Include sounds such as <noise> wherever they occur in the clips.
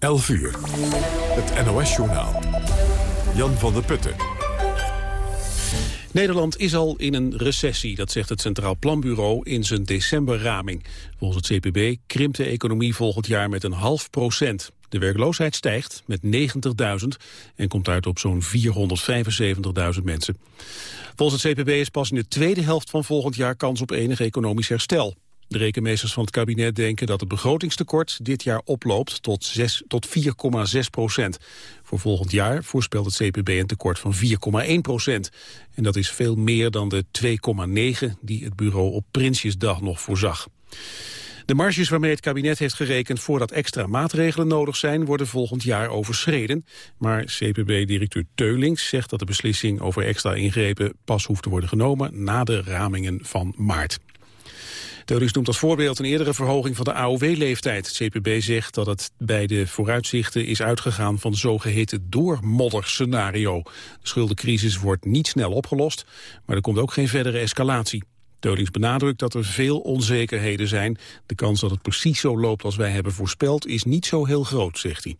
11 uur. Het NOS-journaal. Jan van der Putten. Nederland is al in een recessie, dat zegt het Centraal Planbureau in zijn decemberraming. Volgens het CPB krimpt de economie volgend jaar met een half procent. De werkloosheid stijgt met 90.000 en komt uit op zo'n 475.000 mensen. Volgens het CPB is pas in de tweede helft van volgend jaar kans op enig economisch herstel. De rekenmeesters van het kabinet denken dat het begrotingstekort dit jaar oploopt tot, 6, tot 4,6 procent. Voor volgend jaar voorspelt het CPB een tekort van 4,1 procent. En dat is veel meer dan de 2,9 die het bureau op Prinsjesdag nog voorzag. De marges waarmee het kabinet heeft gerekend voordat extra maatregelen nodig zijn, worden volgend jaar overschreden. Maar CPB-directeur Teulings zegt dat de beslissing over extra ingrepen pas hoeft te worden genomen na de ramingen van maart. Teulings noemt als voorbeeld een eerdere verhoging van de AOW-leeftijd. Het CPB zegt dat het bij de vooruitzichten is uitgegaan van de zogeheten doormodderscenario. De schuldencrisis wordt niet snel opgelost, maar er komt ook geen verdere escalatie. Teulings benadrukt dat er veel onzekerheden zijn. De kans dat het precies zo loopt als wij hebben voorspeld is niet zo heel groot, zegt hij.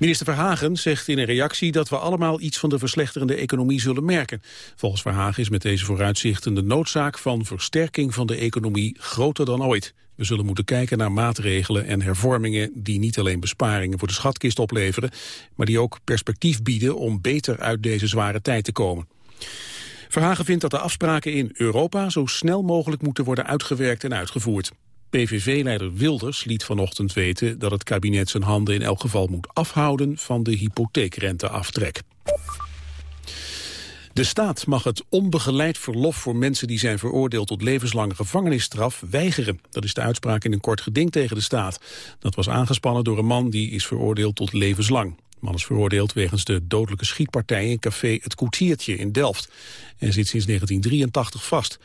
Minister Verhagen zegt in een reactie dat we allemaal iets van de verslechterende economie zullen merken. Volgens Verhagen is met deze vooruitzichten de noodzaak van versterking van de economie groter dan ooit. We zullen moeten kijken naar maatregelen en hervormingen die niet alleen besparingen voor de schatkist opleveren, maar die ook perspectief bieden om beter uit deze zware tijd te komen. Verhagen vindt dat de afspraken in Europa zo snel mogelijk moeten worden uitgewerkt en uitgevoerd. PVV-leider Wilders liet vanochtend weten dat het kabinet zijn handen in elk geval moet afhouden van de hypotheekrenteaftrek. De staat mag het onbegeleid verlof voor mensen die zijn veroordeeld tot levenslange gevangenisstraf weigeren. Dat is de uitspraak in een kort geding tegen de staat. Dat was aangespannen door een man die is veroordeeld tot levenslang. De man is veroordeeld wegens de dodelijke schietpartij in café Het Koetiertje in Delft. En zit sinds 1983 vast.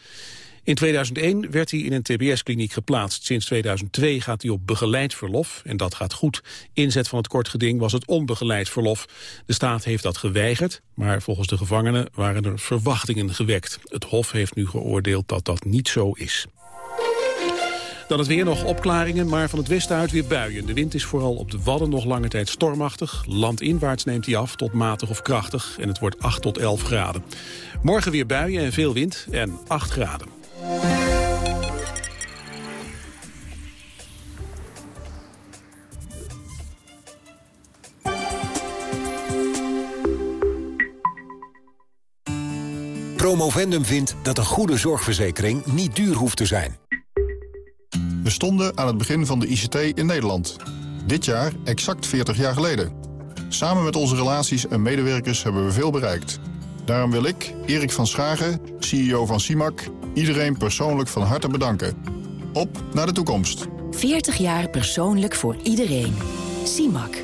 In 2001 werd hij in een tbs-kliniek geplaatst. Sinds 2002 gaat hij op begeleid verlof en dat gaat goed. Inzet van het kortgeding was het onbegeleid verlof. De staat heeft dat geweigerd, maar volgens de gevangenen waren er verwachtingen gewekt. Het Hof heeft nu geoordeeld dat dat niet zo is. Dan het weer nog opklaringen, maar van het westen uit weer buien. De wind is vooral op de Wadden nog lange tijd stormachtig. Landinwaarts neemt hij af tot matig of krachtig en het wordt 8 tot 11 graden. Morgen weer buien en veel wind en 8 graden. Promovendum vindt dat een goede zorgverzekering niet duur hoeft te zijn. We stonden aan het begin van de ICT in Nederland. Dit jaar exact 40 jaar geleden. Samen met onze relaties en medewerkers hebben we veel bereikt. Daarom wil ik, Erik van Schagen, CEO van CIMAC, iedereen persoonlijk van harte bedanken. Op naar de toekomst. 40 jaar persoonlijk voor iedereen. CIMAC.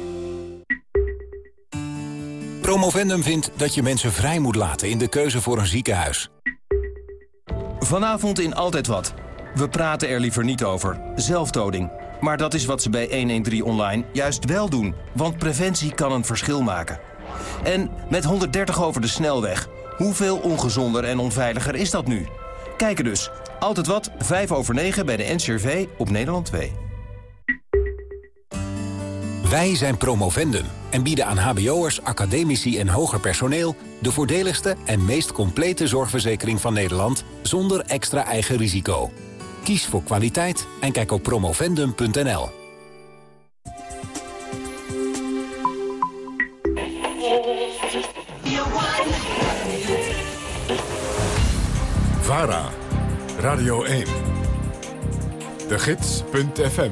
Promovendum vindt dat je mensen vrij moet laten in de keuze voor een ziekenhuis. Vanavond in Altijd Wat. We praten er liever niet over. Zelfdoding. Maar dat is wat ze bij 113 Online juist wel doen. Want preventie kan een verschil maken. En met 130 over de snelweg. Hoeveel ongezonder en onveiliger is dat nu? Kijken dus. Altijd wat, 5 over 9 bij de NCRV op Nederland 2. Wij zijn Promovendum en bieden aan hbo'ers, academici en hoger personeel... de voordeligste en meest complete zorgverzekering van Nederland... zonder extra eigen risico. Kies voor kwaliteit en kijk op promovendum.nl. Radio 1. De Gids.fm,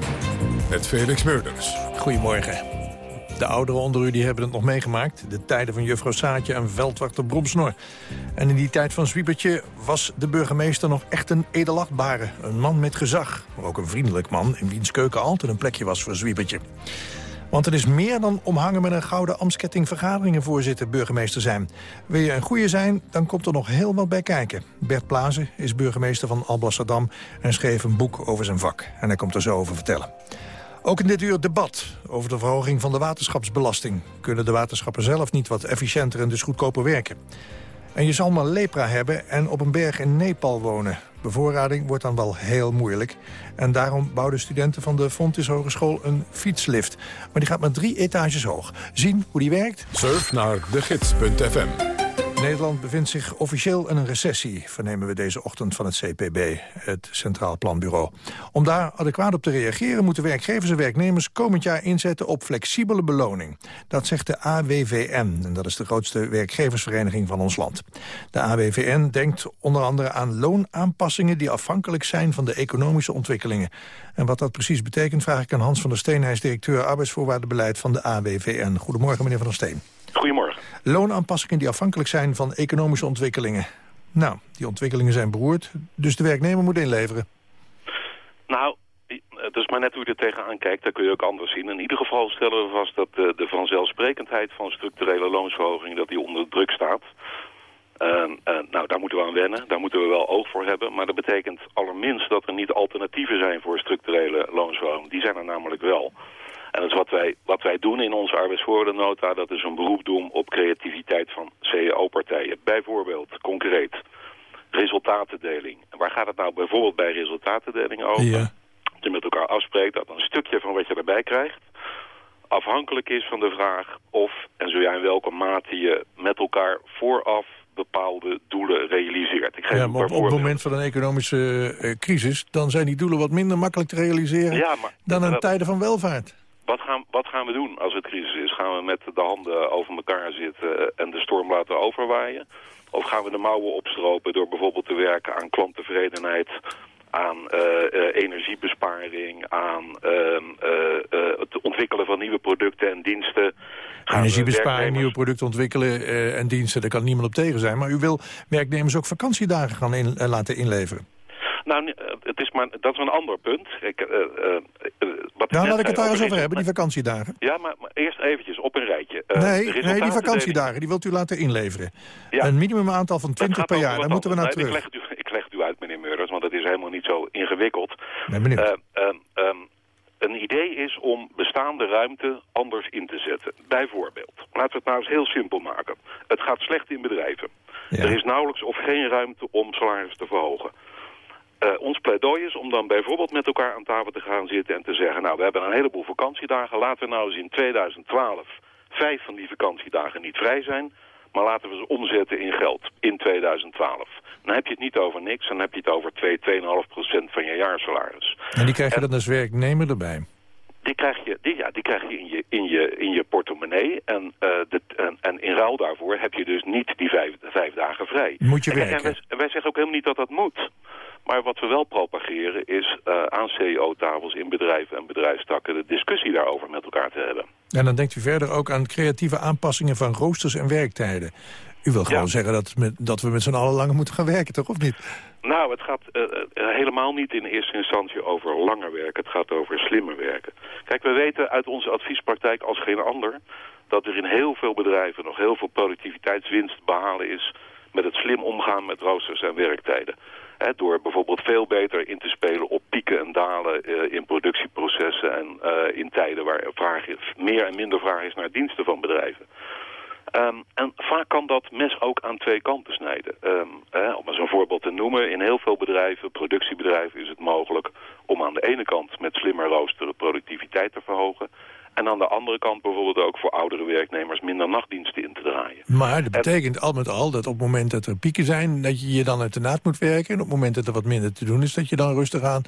met Felix Meurders. Goedemorgen. De ouderen onder u die hebben het nog meegemaakt. De tijden van juffrouw Saatje en veldwachter Bromsnor. En in die tijd van Zwiebertje was de burgemeester nog echt een edelachtbare. Een man met gezag, maar ook een vriendelijk man... in wiens keuken altijd een plekje was voor Zwiebertje. Want het is meer dan omhangen met een gouden amsketting vergaderingen voorzitter burgemeester zijn. Wil je een goede zijn, dan komt er nog heel wat bij kijken. Bert Plazen is burgemeester van Alblasserdam en schreef een boek over zijn vak. En hij komt er zo over vertellen. Ook in dit uur debat over de verhoging van de waterschapsbelasting. Kunnen de waterschappen zelf niet wat efficiënter en dus goedkoper werken? En je zal maar lepra hebben en op een berg in Nepal wonen. Bevoorrading wordt dan wel heel moeilijk. En daarom bouwden studenten van de Fontys Hogeschool een fietslift. Maar die gaat maar drie etages hoog. Zien hoe die werkt? Surf naar degids.fm. Nederland bevindt zich officieel in een recessie... vernemen we deze ochtend van het CPB, het Centraal Planbureau. Om daar adequaat op te reageren... moeten werkgevers en werknemers komend jaar inzetten op flexibele beloning. Dat zegt de AWVN, en dat is de grootste werkgeversvereniging van ons land. De AWVN denkt onder andere aan loonaanpassingen... die afhankelijk zijn van de economische ontwikkelingen. En wat dat precies betekent, vraag ik aan Hans van der Steen. Hij is directeur arbeidsvoorwaardenbeleid van de AWVN. Goedemorgen, meneer van der Steen. Goedemorgen. Loonaanpassingen die afhankelijk zijn van economische ontwikkelingen. Nou, die ontwikkelingen zijn beroerd, dus de werknemer moet inleveren. Nou, het is maar net hoe je er tegenaan kijkt, dat kun je ook anders zien. In ieder geval stellen we vast dat de, de vanzelfsprekendheid van structurele loonsverhoging dat die onder druk staat. Uh, uh, nou, daar moeten we aan wennen, daar moeten we wel oog voor hebben. Maar dat betekent allerminst dat er niet alternatieven zijn voor structurele loonsverhoging. Die zijn er namelijk wel. En dat is wat wij, wat wij doen in onze arbeidsvoorwaardennota. Dat is een beroep doen op creativiteit van CEO-partijen. Bijvoorbeeld, concreet, resultatendeling. En waar gaat het nou bijvoorbeeld bij resultatendeling over? Ja. Dat je met elkaar afspreekt dat een stukje van wat je erbij krijgt... afhankelijk is van de vraag of en zo ja in welke mate je met elkaar vooraf bepaalde doelen realiseert. Ik geef ja, maar op, op het moment van een economische uh, crisis... dan zijn die doelen wat minder makkelijk te realiseren ja, maar, dan in tijden van welvaart. Wat gaan, wat gaan we doen als het crisis is? Gaan we met de handen over elkaar zitten en de storm laten overwaaien? Of gaan we de mouwen opstropen door bijvoorbeeld te werken aan klanttevredenheid aan uh, uh, energiebesparing, aan uh, het ontwikkelen van nieuwe producten en diensten. Energiebesparing, nieuwe producten ontwikkelen en diensten, daar kan niemand op tegen zijn. Maar u wil werknemers ook vakantiedagen gaan in, laten inleveren? Nou, het is maar, dat is een ander punt. Ik, wat nou, laat ik het daar eens over hebben, die vakantiedagen. Ja, maar, maar eerst eventjes op een rijtje. nee, nee, die vakantiedagen, die wilt u laten inleveren. Ja. Een minimum aantal van 20 per jaar, daar moeten we naar terug. Ik leg, u, ik leg het u uit, meneer Meurders, want het is helemaal niet zo ingewikkeld. Ben benieuwd. Uh, uh, een idee is om bestaande ruimte anders in te zetten. Bijvoorbeeld, laten we het nou eens heel simpel maken. Het gaat slecht in bedrijven. Er is nauwelijks of geen ruimte om salaris te verhogen. Uh, ons pleidooi is om dan bijvoorbeeld met elkaar aan tafel te gaan zitten en te zeggen... nou, we hebben een heleboel vakantiedagen. Laten we nou eens in 2012 vijf van die vakantiedagen niet vrij zijn... maar laten we ze omzetten in geld in 2012. Dan heb je het niet over niks, dan heb je het over 2, 2,5 procent van je jaarsalaris. En die krijg je dan als werknemer erbij? Die krijg je, die, ja, die krijg je in je, in je, in je portemonnee. En, uh, de, en, en, in ruil daarvoor heb je dus niet die vijf, vijf dagen vrij. Moet je werken. En wij, wij, zeggen ook helemaal niet dat dat moet. Maar wat we wel propageren is uh, aan CEO-tafels in bedrijven en bedrijfstakken... de discussie daarover met elkaar te hebben. En dan denkt u verder ook aan creatieve aanpassingen van roosters en werktijden. U wil gewoon zeggen dat, met, dat we met z'n allen langer moeten gaan werken, toch? Of niet? Nou, het gaat uh, helemaal niet in eerste instantie over langer werken. Het gaat over slimmer werken. Kijk, we weten uit onze adviespraktijk als geen ander... dat er in heel veel bedrijven nog heel veel productiviteitswinst behalen is... met het slim omgaan met roosters en werktijden. door bijvoorbeeld veel beter in te spelen op pieken en dalen uh, in productieprocessen... en uh, in tijden waar vraag is, meer en minder vraag is naar diensten van bedrijven. Um, en vaak kan dat mes ook aan twee kanten snijden. Um, om eens een voorbeeld te noemen, in heel veel bedrijven, productiebedrijven, is het mogelijk om aan de ene kant met slimmer roosteren productiviteit te verhogen. En aan de andere kant bijvoorbeeld ook voor oudere werknemers minder nachtdiensten in te draaien. Maar dat betekent al met al dat op het moment dat er pieken zijn... dat je je dan uit de naad moet werken. En op het moment dat er wat minder te doen is... dat je dan rustig aan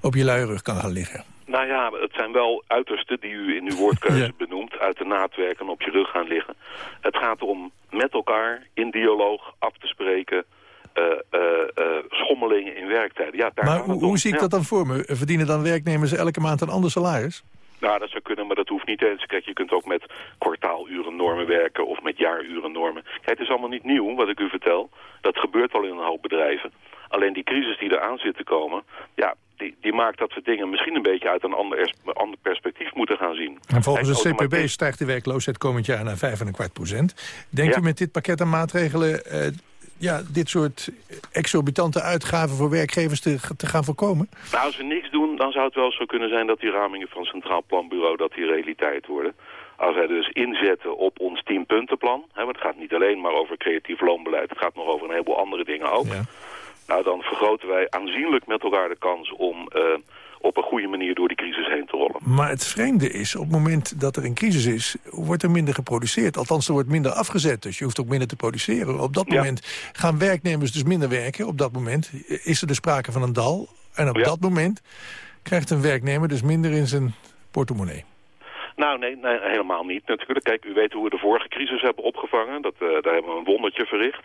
op je luie rug kan gaan liggen. Nou ja, het zijn wel uitersten die u in uw woordkeuze <laughs> benoemt. Uit de naad werken op je rug gaan liggen. Het gaat om met elkaar in dialoog af te spreken... Uh, uh, uh, schommelingen in werktijden. Ja, daar maar hoe, hoe zie ik dat dan voor me? Verdienen dan werknemers elke maand een ander salaris? Nou, dat zou kunnen, maar dat hoeft niet eens. Kijk, je kunt ook met kwartaalurennormen werken of met jaarurennormen. Kijk, het is allemaal niet nieuw, wat ik u vertel. Dat gebeurt al in een hoop bedrijven. Alleen die crisis die eraan zit te komen, ja, die, die maakt dat we dingen misschien een beetje uit een ander, ander perspectief moeten gaan zien. En volgens de CPB stijgt de werkloosheid komend jaar naar 5,25 procent. Denkt u met dit pakket aan maatregelen uh, ja, dit soort exorbitante uitgaven voor werkgevers te, te gaan voorkomen? Nou, als we niks doen, dan zou het wel zo kunnen zijn dat die ramingen van het Centraal Planbureau dat die realiteit worden. Als wij dus inzetten op ons tienpuntenplan, hè, want het gaat niet alleen maar over creatief loonbeleid, het gaat nog over een heleboel andere dingen ook. Ja. Nou, dan vergroten wij aanzienlijk met elkaar de kans om uh, op een goede manier door die crisis heen te rollen. Maar het vreemde is, op het moment dat er een crisis is... wordt er minder geproduceerd. Althans, er wordt minder afgezet. Dus je hoeft ook minder te produceren. Op dat moment gaan werknemers dus minder werken. Op dat moment is er dus sprake van een dal. En op dat moment krijgt een werknemer dus minder in zijn portemonnee. Nou, nee, nee, helemaal niet natuurlijk. Kijk, u weet hoe we de vorige crisis hebben opgevangen. Dat, uh, daar hebben we een wondertje verricht.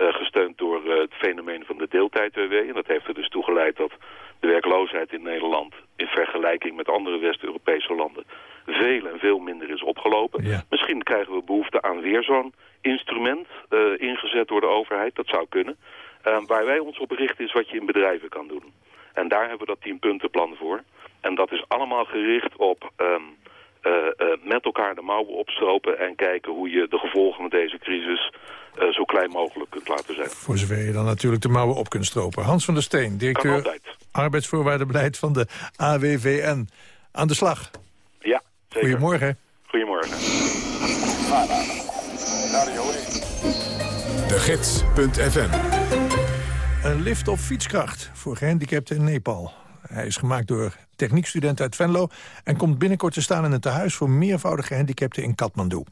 Uh, gesteund door uh, het fenomeen van de deeltijd-WW. En dat heeft er dus toe geleid dat de werkloosheid in Nederland... in vergelijking met andere West-Europese landen... veel en veel minder is opgelopen. Ja. Misschien krijgen we behoefte aan weer zo'n instrument... Uh, ingezet door de overheid. Dat zou kunnen. waar wij ons op richten is wat je in bedrijven kan doen. En daar hebben we dat tienpuntenplan voor. En dat is allemaal gericht op... Um, uh, uh, met elkaar de mouwen opstropen en kijken hoe je de gevolgen van deze crisis uh, zo klein mogelijk kunt laten zijn. Voor zover je dan natuurlijk de mouwen op kunt stropen. Hans van der Steen, directeur arbeidsvoorwaardenbeleid van de AWVN. Aan de slag. Ja, zeker. Goedemorgen. Goedemorgen. De Gids.fm Een lift op fietskracht voor gehandicapten in Nepal. Hij is gemaakt door techniekstudenten uit Venlo... en komt binnenkort te staan in het tehuis voor meervoudige gehandicapten in Kathmandu.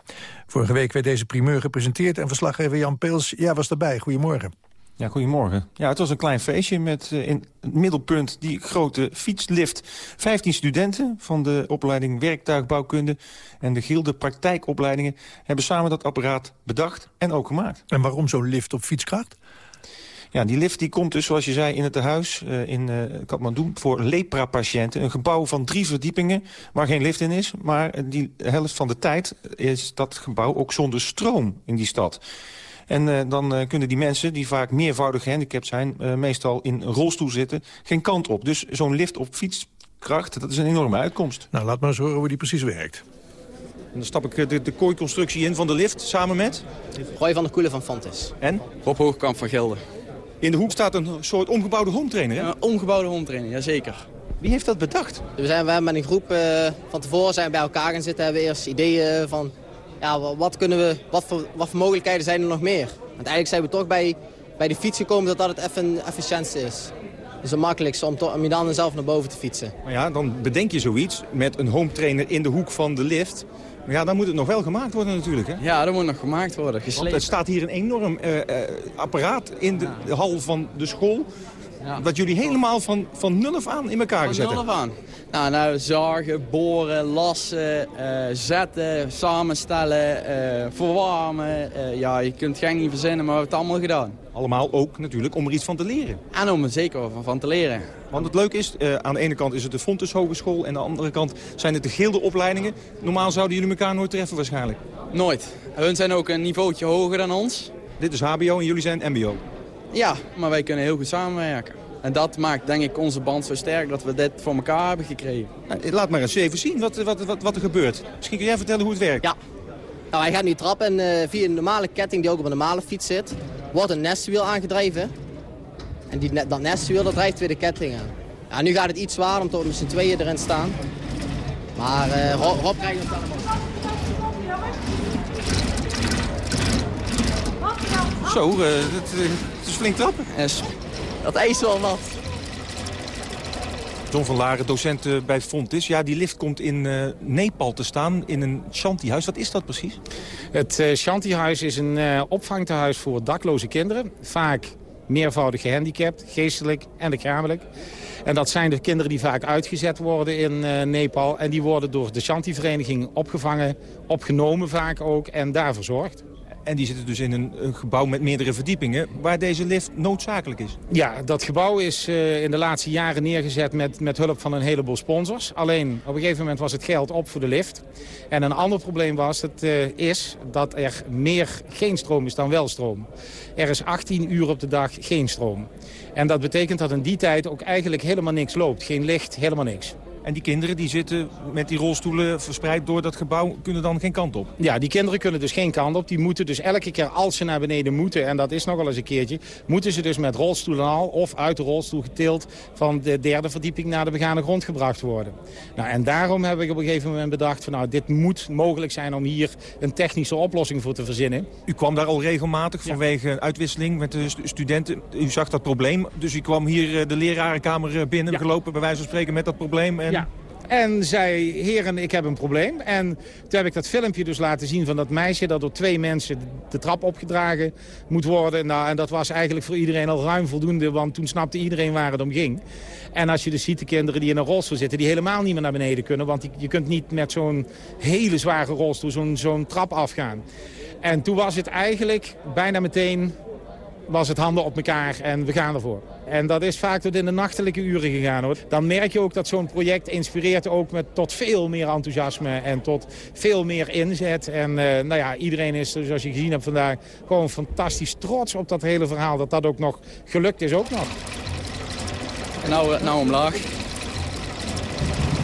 Vorige week werd deze primeur gepresenteerd en verslaggever Jan Peels ja, was erbij. Goedemorgen. Ja, goedemorgen. Ja, het was een klein feestje met uh, in het middelpunt die grote fietslift. 15 studenten van de opleiding werktuigbouwkunde en de gilde praktijkopleidingen hebben samen dat apparaat bedacht en ook gemaakt. En waarom zo'n lift op fietskracht? Ja, die lift die komt dus, zoals je zei, in het tehuis uh, in uh, Kathmandu... voor lepra-patiënten. Een gebouw van drie verdiepingen waar geen lift in is. Maar die helft van de tijd is dat gebouw ook zonder stroom in die stad. En uh, dan kunnen die mensen, die vaak meervoudig gehandicapt zijn... meestal in een rolstoel zitten, geen kant op. Dus zo'n lift op fietskracht, dat is een enorme uitkomst. Nou, laat maar eens horen hoe die precies werkt. En dan stap ik de, de kooiconstructie in van de lift, samen met... Roy van der Koelen van Fantis. En? Rob Hoogkamp van Gelder. In de hoek staat een soort omgebouwde home trainer, hè? Een omgebouwde home trainer, jazeker. Wie heeft dat bedacht? We zijn we met een groep uh, van tevoren zijn bij elkaar gaan zitten. Hebben we eerst ideeën van ja, wat, kunnen we, wat, voor, wat voor mogelijkheden zijn er nog meer. Want eigenlijk zijn we toch bij, bij de fiets gekomen dat dat het even efficiëntste is. Dus het makkelijkste om, om je dan zelf naar boven te fietsen. Maar ja, dan bedenk je zoiets met een home trainer in de hoek van de lift. Maar ja, dan moet het nog wel gemaakt worden natuurlijk, hè? Ja, dat moet nog gemaakt worden, geslepen. Want er staat hier een enorm uh, uh, apparaat in de hal van de school... Ja. dat jullie helemaal van, van nul af aan in elkaar gezet hebben. Van nul af aan. Nou, nou, zagen, boren, lassen, uh, zetten, samenstellen, verwarmen. ja, je kunt het niet verzinnen, maar we hebben het allemaal gedaan. Allemaal ook natuurlijk om er iets van te leren. En om er zeker van, van te leren. Want het leuke is, aan de ene kant is het de Fontes Hogeschool... en aan de andere kant zijn het de gilde opleidingen. Normaal zouden jullie elkaar nooit treffen waarschijnlijk. Nooit. Hun zijn ook een niveautje hoger dan ons. Dit is hbo en jullie zijn mbo. Ja, maar wij kunnen heel goed samenwerken. En dat maakt denk ik onze band zo sterk dat we dit voor elkaar hebben gekregen. Nou, laat maar eens even zien wat, wat, wat, wat er gebeurt. Misschien kun jij vertellen hoe het werkt. Ja. Nou, hij gaat nu trappen en uh, via een normale ketting die ook op een normale fiets zit... wordt een nestwiel aangedreven. En die, dat nestwiel dat drijft weer de ketting aan. Ja, nu gaat het iets zwaar omdat we met z'n tweeën erin staan. Maar uh, Rob, Rob krijgt het allemaal. Zo, uh, het, het, is flink trappen. Yes. Dat is wel wat. John van Laren, docent uh, bij Fontis. Ja, die lift komt in uh, Nepal te staan, in een shantyhuis. Wat is dat precies? Het uh, shantyhuis is een opvangtehuis voor dakloze kinderen. Vaak meervoudig gehandicapt, geestelijk en lichamelijk. En dat zijn de kinderen die vaak uitgezet worden in uh, Nepal. En die worden door de Shanti-vereniging opgevangen, opgenomen vaak ook en daar verzorgd. En die zitten dus in een, gebouw met meerdere verdiepingen... waar deze lift noodzakelijk is. Ja, dat gebouw is uh, in de laatste jaren neergezet met, met hulp van een heleboel sponsors. Alleen, op een gegeven moment was het geld op voor de lift. En een ander probleem was, het, uh, is dat er meer geen stroom is dan wel stroom. Er is 18 uur op de dag geen stroom. En dat betekent dat in die tijd ook eigenlijk helemaal niks loopt. Geen licht, helemaal niks. En die kinderen die zitten met die rolstoelen verspreid door dat gebouw... kunnen dan geen kant op. Ja, die kinderen kunnen dus geen kant op. Die moeten dus elke keer als ze naar beneden moeten... en dat is nogal eens een keertje... moeten ze dus met rolstoelen al of uit de rolstoel getild... van de derde verdieping naar de begane grond gebracht worden. Nou, en daarom heb ik op een gegeven moment bedacht... van nou, dit moet mogelijk zijn om hier een technische oplossing voor te verzinnen. U kwam daar al regelmatig vanwege uitwisseling met de studenten. U zag dat probleem, dus u kwam hier eh, de lerarenkamer eh, binnen... gelopen bij wijze van spreken met dat probleem. En... Ja. En zei, heren, ik heb een probleem. En toen heb ik dat filmpje dus laten zien van dat meisje... dat door twee mensen de trap opgedragen moet worden. Nou, en dat was eigenlijk voor iedereen al ruim voldoende... want toen snapte iedereen waar het om ging. En als je dus ziet de kinderen die in een rolstoel zitten... die helemaal niet meer naar beneden kunnen... want je kunt niet met zo'n hele zware rolstoel zo'n zo'n trap afgaan. En toen was het eigenlijk bijna meteen was het handen op elkaar en we gaan ervoor. En dat is vaak tot in de nachtelijke uren gegaan. Hoor. Dan merk je ook dat zo'n project inspireert ook met tot veel meer enthousiasme en tot veel meer inzet. En uh, nou ja, iedereen is, zoals je gezien hebt vandaag, gewoon fantastisch trots op dat hele verhaal. Dat dat ook nog gelukt is ook nog. En nou, eh, nou omlaag.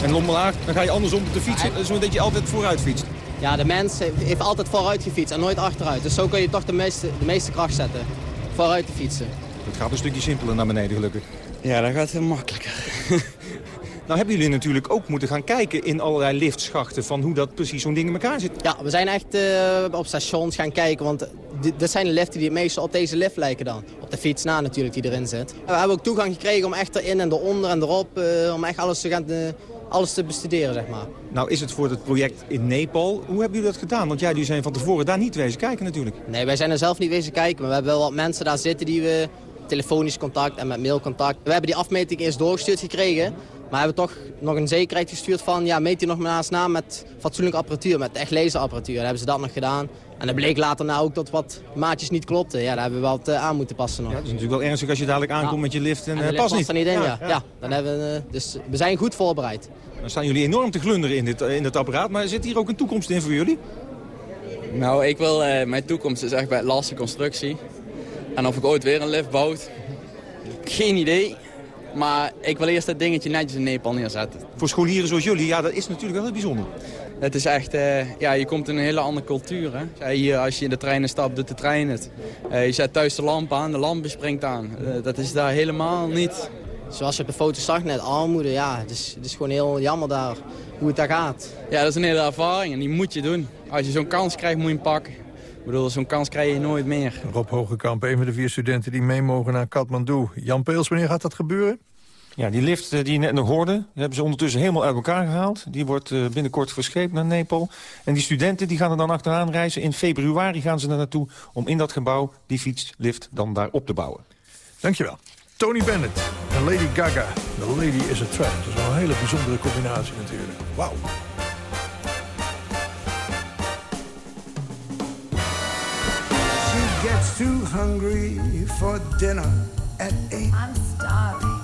En omlaag, dan ga je andersom op de fiets, zodat je altijd vooruit fietst. Ja, de mens heeft altijd vooruit gefietst en nooit achteruit. Dus zo kun je toch de meeste, de meeste kracht zetten vooruit te fietsen. Het gaat een stukje simpeler naar beneden gelukkig. Ja, dat gaat heel makkelijker. <laughs> nou hebben jullie natuurlijk ook moeten gaan kijken in allerlei liftschachten... van hoe dat precies zo'n ding in elkaar zit. Ja, we zijn echt uh, op stations gaan kijken, want dit zijn de liften die het meeste op deze lift lijken dan. Op de fiets na natuurlijk die erin zit. We hebben ook toegang gekregen om echt erin en eronder en erop... Uh, om echt alles te gaan... Uh, alles te bestuderen, zeg maar. Nou is het voor het project in Nepal. Hoe hebben jullie dat gedaan? Want jij jullie zijn van tevoren daar niet wezen kijken natuurlijk. Nee, wij zijn er zelf niet wezen kijken. Maar we hebben wel wat mensen daar zitten die we telefonisch contact en met mailcontact. We hebben die afmeting eerst doorgestuurd gekregen. Maar hebben toch nog een zekerheid gestuurd van... ja, meet je nog maar naast na met fatsoenlijke apparatuur, met echt laserapparatuur. Dan hebben ze dat nog gedaan. En dan bleek later nou ook dat wat maatjes niet klopten. Ja, daar hebben we wat uh, aan moeten passen nog. Ja, dat is natuurlijk wel ernstig als je dadelijk aankomt met je lift en, en uh, past niet. er niet in, ja. ja. dan hebben we, uh, dus we zijn goed voorbereid. Dan staan jullie enorm te glunderen in dit, in dit apparaat. Maar zit hier ook een toekomst in voor jullie? Nou, ik wil, mijn toekomst is echt bij lastige constructie. En of ik ooit weer een lift bouw, geen idee. Maar ik wil eerst dat dingetje netjes in Nepal neerzetten. Voor scholieren zoals jullie, ja, dat is natuurlijk wel heel bijzonder. Het is echt, uh, ja, je komt in een hele andere cultuur. Hè? Hier, als je in de treinen stapt, doet de trein het. Uh, je zet thuis de lamp aan, de lamp springt aan. Uh, dat is daar helemaal niet. Zoals je op de foto zag net, armoede, ja, het is, het is gewoon heel jammer daar hoe het daar gaat. Ja, dat is een hele ervaring en die moet je doen. Als je zo'n kans krijgt, moet je hem pakken. Ik bedoel, zo'n kans krijg je nooit meer. Rob Hogekamp, een van de vier studenten die mee mogen naar Kathmandu. Jan Peels, wanneer gaat dat gebeuren? Ja, die lift die je net nog hoorde, hebben ze ondertussen helemaal uit elkaar gehaald. Die wordt uh, binnenkort verscheept naar Nepal. En die studenten die gaan er dan achteraan reizen. In februari gaan ze er naartoe om in dat gebouw die fietslift dan daar op te bouwen. Dankjewel. Tony Bennett en Lady Gaga. The Lady is a Trap. Dat is wel een hele bijzondere combinatie natuurlijk. Wauw. She gets too hungry for dinner at eight. I'm starving.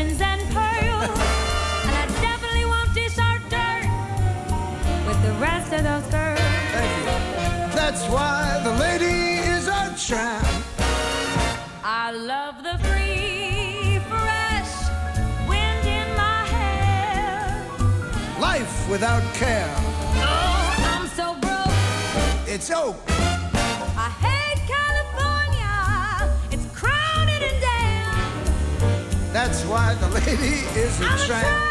the rest of those girls. That's why the lady is a tramp. I love the free, fresh wind in my hair. Life without care. Oh, I'm so broke. It's oak. I hate California. It's crowded and damn. That's why the lady is a I'm tramp. A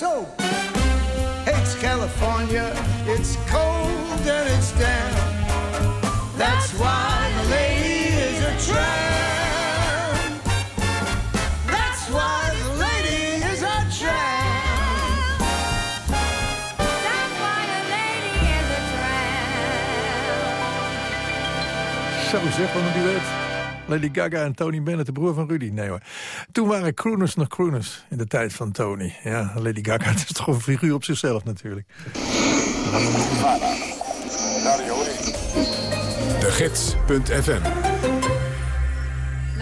That's so. Hates California. It's cold and it's damp. That's why the lady is a tramp. That's why the lady is a tramp. That's why a lady is a tramp. Zo zeg, van een duet. Lady Gaga en Tony Bennett, de broer van Rudy. Nee hoor. Toen waren crooners nog crooners in de tijd van Tony. Ja, Lady Gaga, <laughs> is toch een figuur op zichzelf natuurlijk. De Gids.fm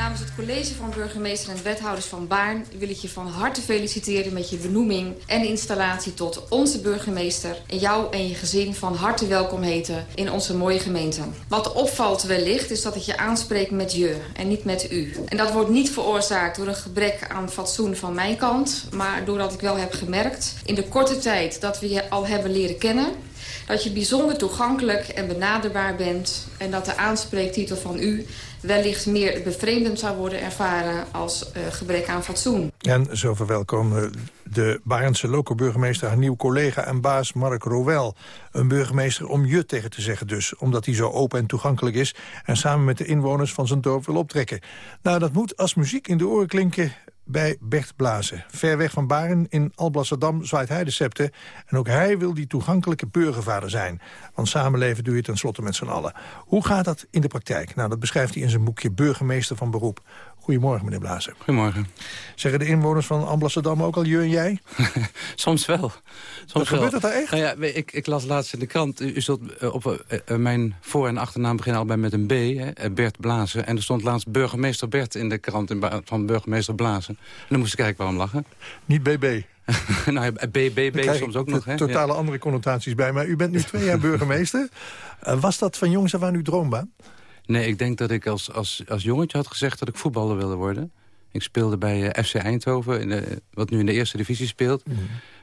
Namens het college van burgemeester en wethouders van Baarn... wil ik je van harte feliciteren met je benoeming en installatie tot onze burgemeester... en jou en je gezin van harte welkom heten in onze mooie gemeente. Wat opvalt wellicht is dat ik je aanspreek met je en niet met u. En dat wordt niet veroorzaakt door een gebrek aan fatsoen van mijn kant... maar doordat ik wel heb gemerkt in de korte tijd dat we je al hebben leren kennen dat je bijzonder toegankelijk en benaderbaar bent... en dat de aanspreektitel van u wellicht meer bevreemdend zou worden ervaren als eh, gebrek aan fatsoen. En zo verwelkomen de Barendse loco-burgemeester haar nieuw collega en baas Mark Rowel. Een burgemeester om je tegen te zeggen dus, omdat hij zo open en toegankelijk is... en samen met de inwoners van zijn dorp wil optrekken. Nou, dat moet als muziek in de oren klinken bij Bert Blazen. Ver weg van Baren in Alblasserdam zwaait hij de septe... en ook hij wil die toegankelijke burgervader zijn. Want samenleven doe je tenslotte met z'n allen. Hoe gaat dat in de praktijk? Nou, dat beschrijft hij in zijn boekje Burgemeester van Beroep. Goedemorgen, meneer Blazen. Goedemorgen. Zeggen de inwoners van Alblasserdam ook al je en jij? <laughs> Soms wel. Soms gebeurt wel. dat daar echt? Nou ja, ik, ik las laatst in de krant, u zult eh, op eh, eh, mijn voor- en achternaam beginnen allebei met een B, hè, Bert Blazen. En er stond laatst burgemeester Bert in de krant in van burgemeester Blazen. En dan moest ik eigenlijk waarom lachen. Niet BB. <laughs> nou ja, BBB soms ook nog. Hè? totale Ja. andere connotaties bij. Maar u bent nu <laughs> twee jaar burgemeester. Was dat van jongs af aan uw droombaan? Nee, ik denk dat ik als, als, als jongetje had gezegd dat ik voetballer wilde worden. Ik speelde bij eh, FC Eindhoven, in de, wat nu in de eerste divisie speelt.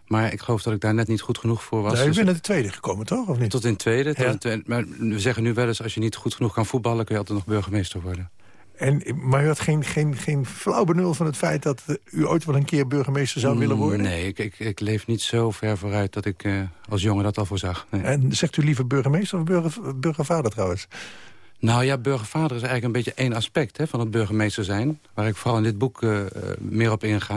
Maar ik geloof dat ik daar net niet goed genoeg voor was. Nou, u Dus bent in de tweede gekomen, toch? Of niet? Tot in tweede. Tot in tweede. Maar we zeggen nu wel eens, als je niet goed genoeg kan voetballen... kun je altijd nog burgemeester worden. En, maar u had geen, geen, geen flauw benul van het feit dat u ooit wel een keer burgemeester zou willen worden? Nee, ik, ik, ik leef niet zo ver vooruit dat ik eh, als jongen dat al voorzag. Nee. En zegt u liever burgemeester of burger, burgervader trouwens? Nou ja, burgervader is eigenlijk een beetje één aspect hè, van het burgemeester zijn. Waar ik vooral in dit boek eh, eh, meer op inga.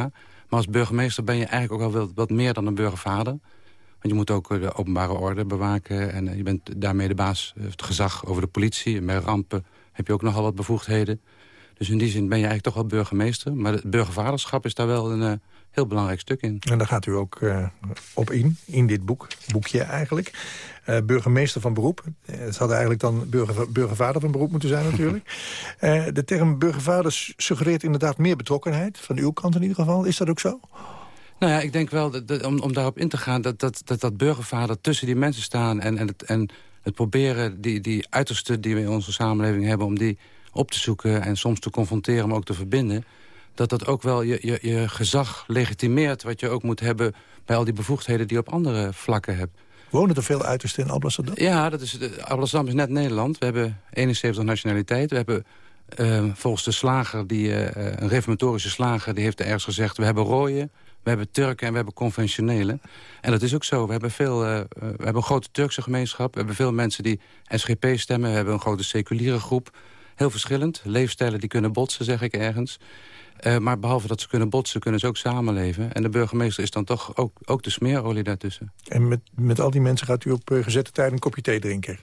Maar als burgemeester ben je eigenlijk ook wel wat, wat meer dan een burgervader. Want je moet ook eh, de openbare orde bewaken. En je bent daarmee de baas, het gezag over de politie. En bij rampen heb je ook nogal wat bevoegdheden. Dus in die zin ben je eigenlijk toch wel burgemeester. Maar het burgervaderschap is daar wel een heel belangrijk stuk in. En daar gaat u ook eh, op in, in dit boek, boekje eigenlijk. Eh, burgemeester van beroep. Eh, het had eigenlijk dan burger, burgervader van beroep moeten zijn <laughs> natuurlijk. De term burgervader suggereert inderdaad meer betrokkenheid. Van uw kant in ieder geval. Is dat ook zo? Nou ja, ik denk wel, dat, dat- om, om daarop in te gaan... dat dat, dat, dat burgervader tussen die mensen staan... en, en, het, en het proberen die, die uiterste die we in onze samenleving hebben... om die op te zoeken en soms te confronteren, maar ook te verbinden... dat dat ook wel je, je, je gezag legitimeert... wat je ook moet hebben bij al die bevoegdheden die je op andere vlakken hebt. Wonen er veel uitersten in Alblasserdam? Ja, dat is, Alblasserdam is net Nederland. We hebben 71 nationaliteiten. We hebben eh, volgens de slager, die, eh, eh, een reformatorische slager... die heeft ergens gezegd, we hebben rooien, we hebben Turken en we hebben conventionele. En dat is ook zo. We hebben, veel, we hebben een grote Turkse gemeenschap. We hebben veel mensen die SGP stemmen. We hebben een grote seculiere groep. Heel verschillend. Leefstijlen die kunnen botsen, zeg ik ergens. Eh, maar behalve dat ze kunnen botsen, kunnen ze ook samenleven. En de burgemeester is dan toch ook, ook de smeerolie daartussen. En met, met al die mensen gaat u op eh, gezette tijd een kopje thee drinken?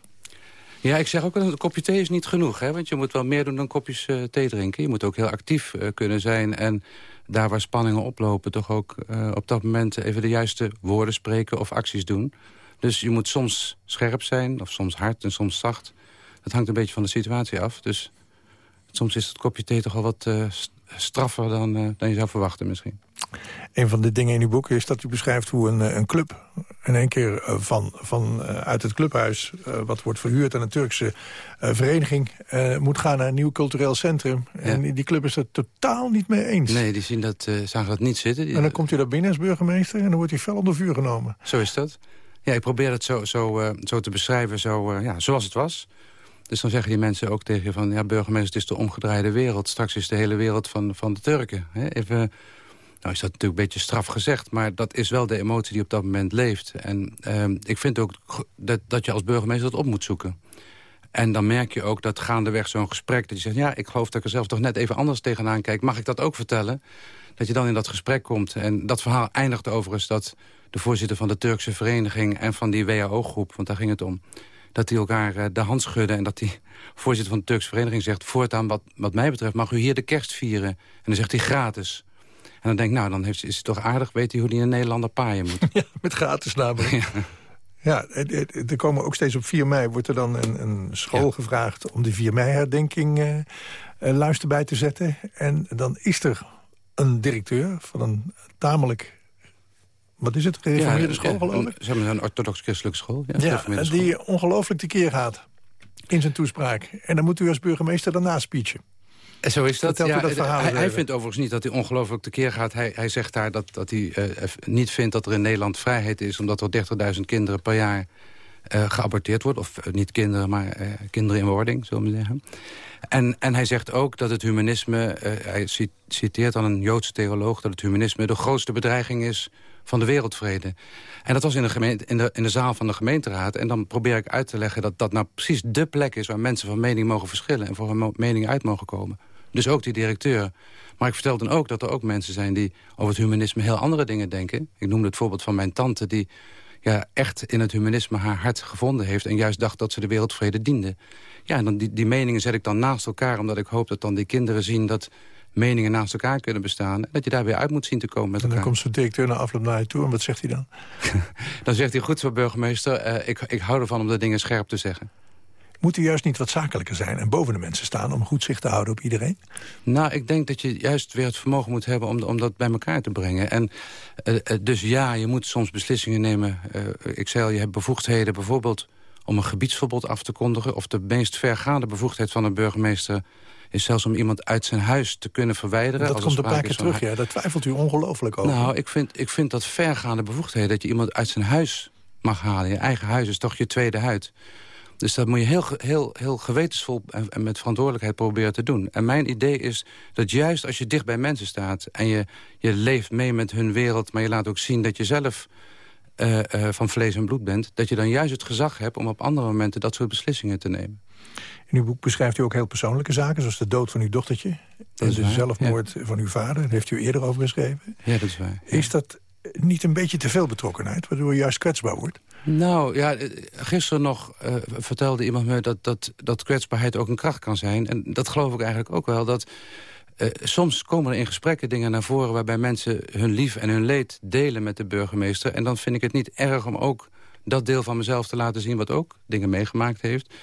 Ja, ik zeg ook dat een kopje thee is niet genoeg. Hè? Want je moet wel meer doen dan kopjes uh, thee drinken. Je moet ook heel actief uh, kunnen zijn. En daar waar spanningen oplopen... toch ook uh, op dat moment even de juiste woorden spreken of acties doen. Dus je moet soms scherp zijn, of soms hard en soms zacht. Dat hangt een beetje van de situatie af. Dus soms is het kopje thee toch al wat straffer dan, uh, dan je zou verwachten misschien. Een van de dingen in uw boek is dat u beschrijft hoe een, een club... in één keer van, van, uit het clubhuis, uh, wat wordt verhuurd aan een Turkse vereniging... moet gaan naar een nieuw cultureel centrum. Ja. En die club is het totaal niet mee eens. Nee, die zien dat, zagen dat niet zitten. Die, en dan komt u daar binnen als burgemeester en dan wordt hij fel onder vuur genomen. Zo is dat. Ja, ik probeer het zo, zo, zo te beschrijven zo, ja, zoals het was... Dus dan zeggen die mensen ook tegen je van... ja, burgemeester, het is de omgedraaide wereld. Straks is de hele wereld van, van de Turken. Hè? Even, nou is dat natuurlijk een beetje straf gezegd... maar dat is wel de emotie die op dat moment leeft. En uh, ik vind ook dat, dat je als burgemeester dat op moet zoeken. En dan merk je ook dat gaandeweg zo'n gesprek... dat je zegt, ja, ik geloof dat ik er zelf toch net even anders tegenaan kijk. Mag ik dat ook vertellen? Dat je dan in dat gesprek komt. En dat verhaal eindigt overigens dat de voorzitter van de Turkse vereniging... en van die WHO-groep, want daar ging het om dat die elkaar uh, de hand schudden... en dat die <laughs> voorzitter van de Turkse vereniging zegt... voortaan wat, wat mij betreft mag u hier de kerst vieren. En dan zegt hij gratis. En dan denk ik, nou, dan heeft, is het toch aardig... weet hij hoe die een Nederlander paaien moet. <laughs> Ja, met gratis namelijk. Ja. Ja, er komen ook steeds op 4 mei wordt er dan een, een school ja. gevraagd... om de 4 mei-herdenking uh, luister bij te zetten. En dan is er een directeur van een tamelijk wat is het, gereformeerde ja, school geloof ik? Ze hebben een orthodox-christelijke school. Ja, ja die ongelooflijk tekeer gaat in zijn toespraak. En dan moet u als burgemeester daarna speechen. En zo is dat. Ja, dat hij, hij vindt overigens niet dat hij ongelooflijk tekeer gaat. Hij, hij zegt daar dat, dat hij uh, niet vindt dat er in Nederland vrijheid is... omdat er 30.000 kinderen per jaar uh, geaborteerd wordt. Of uh, niet kinderen, maar kinderen in wording, zullen we zeggen. En, en hij zegt ook dat het humanisme... hij citeert dan een Joodse theoloog... dat het humanisme de grootste bedreiging is van de wereldvrede. En dat was in de, gemeente, in, de, in de zaal van de gemeenteraad. En dan probeer ik uit te leggen dat dat nou precies de plek is... waar mensen van mening mogen verschillen en voor hun mening uit mogen komen. Dus ook die directeur. Maar ik vertel dan ook dat er ook mensen zijn die over het humanisme heel andere dingen denken. Ik noemde het voorbeeld van mijn tante die ja, echt in het humanisme haar hart gevonden heeft... en juist dacht dat ze de wereldvrede diende. Ja, en dan die, die meningen zet ik dan naast elkaar... omdat ik hoop dat dan die kinderen zien dat meningen naast elkaar kunnen bestaan... en dat je daar weer uit moet zien te komen met elkaar. En dan komt zo'n directeur naar afloop naar je toe en wat zegt hij dan? <laughs> dan zegt hij, goed zo burgemeester, uh, ik, ik hou ervan om de dingen scherp te zeggen. Moet u juist niet wat zakelijker zijn en boven de mensen staan... om goed zicht te houden op iedereen? Nou, ik denk dat je juist weer het vermogen moet hebben om, om dat bij elkaar te brengen. En uh, dus ja, je moet soms beslissingen nemen. Uh, ik zei al, je hebt bevoegdheden bijvoorbeeld om een gebiedsverbod af te kondigen... of de meest vergaande bevoegdheid van een burgemeester is zelfs om iemand uit zijn huis te kunnen verwijderen. Dat komt een paar keer terug, ja. Daar twijfelt u ongelooflijk over. Nou, ik vind, ik vind dat vergaande bevoegdheden... dat je iemand uit zijn huis mag halen. Je eigen huis is toch je tweede huid. Dus dat moet je heel, heel, heel gewetensvol en, met verantwoordelijkheid proberen te doen. En mijn idee is dat juist als je dicht bij mensen staat... en je, je leeft mee met hun wereld... maar je laat ook zien dat je zelf uh, uh, van vlees en bloed bent... dat je dan juist het gezag hebt om op andere momenten dat soort beslissingen te nemen. In uw boek beschrijft u ook heel persoonlijke zaken... zoals de dood van uw dochtertje en de waar, zelfmoord ja. van uw vader. Daar heeft u eerder over geschreven. Ja, dat is waar. Ja. Is dat niet een beetje te veel betrokkenheid... waardoor je juist kwetsbaar wordt? Nou, ja, gisteren nog uh, vertelde iemand me dat, dat, dat kwetsbaarheid ook een kracht kan zijn. En dat geloof ik eigenlijk ook wel. Dat, uh, soms komen er in gesprekken dingen naar voren... waarbij mensen hun lief en hun leed delen met de burgemeester. En dan vind ik het niet erg om ook dat deel van mezelf te laten zien... wat ook dingen meegemaakt heeft.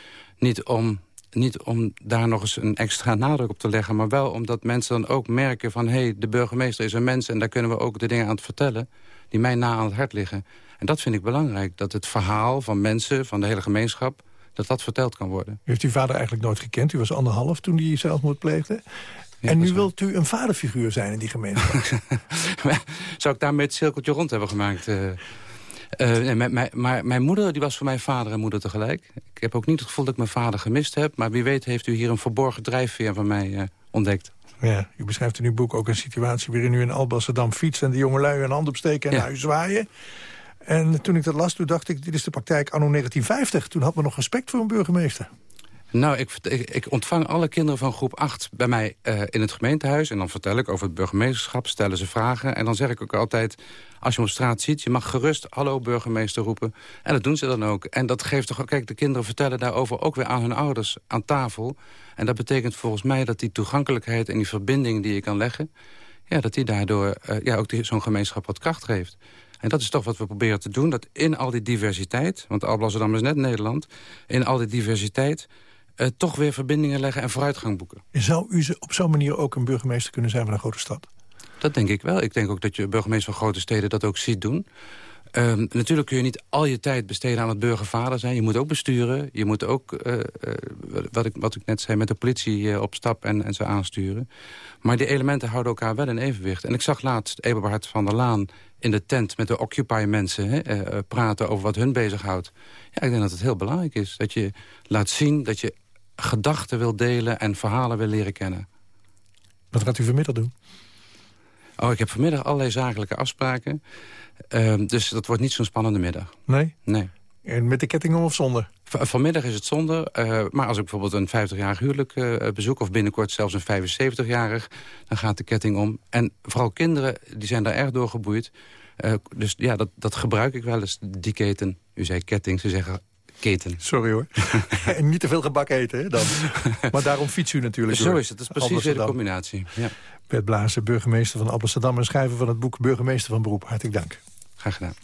Niet om niet om daar nog eens een extra nadruk op te leggen... maar wel omdat mensen dan ook merken van... hé, hey, de burgemeester is een mens en daar kunnen we ook de dingen aan het vertellen... die mij na aan het hart liggen. En dat vind ik belangrijk, dat het verhaal van mensen, van de hele gemeenschap... dat dat verteld kan worden. U heeft uw vader eigenlijk nooit gekend? U was anderhalf toen hij zelfmoord pleegde? Ja, en nu wilt u een vaderfiguur zijn in die gemeenschap? <laughs> Zou ik daarmee het cirkeltje rond hebben gemaakt... Uh... Uh, nee, mijn, maar mijn moeder die was voor mij vader en moeder tegelijk. Ik heb ook niet het gevoel dat ik mijn vader gemist heb. Maar wie weet heeft u hier een verborgen drijfveer van mij uh, ontdekt. Ja, u beschrijft in uw boek ook een situatie... waarin u in Alblasserdam fietst en de jongelui een hand opsteken en ja. naar u zwaaien. En toen ik dat las, toen dacht ik, dit is de praktijk anno 1950. Toen had men nog respect voor een burgemeester. Nou, ik, ik, ontvang alle kinderen van groep 8 bij mij eh, in het gemeentehuis. En dan vertel ik over het burgemeesterschap, stellen ze vragen. En dan zeg ik ook altijd, als je hem op straat ziet... je mag gerust hallo burgemeester roepen. En dat doen ze dan ook. En dat geeft toch... Kijk, de kinderen vertellen daarover ook weer aan hun ouders aan tafel. En dat betekent volgens mij dat die toegankelijkheid en die verbinding die je kan leggen... Ja, dat die daardoor eh, ja, ook zo'n gemeenschap wat kracht geeft. En dat is toch wat we proberen te doen. Dat in al die diversiteit, want Alblasserdam is net Nederland... in al die diversiteit eh, toch weer verbindingen leggen en vooruitgang boeken. Zou u ze op zo'n manier ook een burgemeester kunnen zijn van een grote stad? Dat denk ik wel. Ik denk ook dat je burgemeester van grote steden dat ook ziet doen. Ehm, natuurlijk kun je niet al je tijd besteden aan het burgervader zijn. Je moet ook besturen. Je moet ook, eh, eh, wat, ik, wat ik net zei, met de politie op stap en, en ze aansturen. Maar die elementen houden elkaar wel in evenwicht. En ik zag laatst Eberhard van der Laan in de tent met de Occupy-mensen... praten over wat hun bezighoudt. Ja, ik denk dat het heel belangrijk is. Dat je laat zien dat je gedachten wil delen en verhalen wil leren kennen. Wat gaat u vanmiddag doen? Oh, ik heb vanmiddag allerlei zakelijke afspraken. Ehm, dus dat wordt niet zo'n spannende middag. Nee? Nee. En met de ketting om of zonder? Vanmiddag is het zonder. eh, maar als ik bijvoorbeeld een 50-jarig huwelijk eh, bezoek... of binnenkort zelfs een 75-jarig, dan gaat de ketting om. En vooral kinderen, die zijn daar erg door geboeid. Eh, dus ja, dat, dat gebruik ik wel eens, die keten. U zei ketting, ze zeggen keten. Sorry hoor. <laughs> en niet te veel gebak eten, hè, dan. maar daarom fiets u natuurlijk Zo door is het, dat is precies weer de combinatie. Ja. Bert Blazen, burgemeester van Amsterdam... en schrijver van het boek Burgemeester van Beroep. Hartelijk dank. Graag gedaan.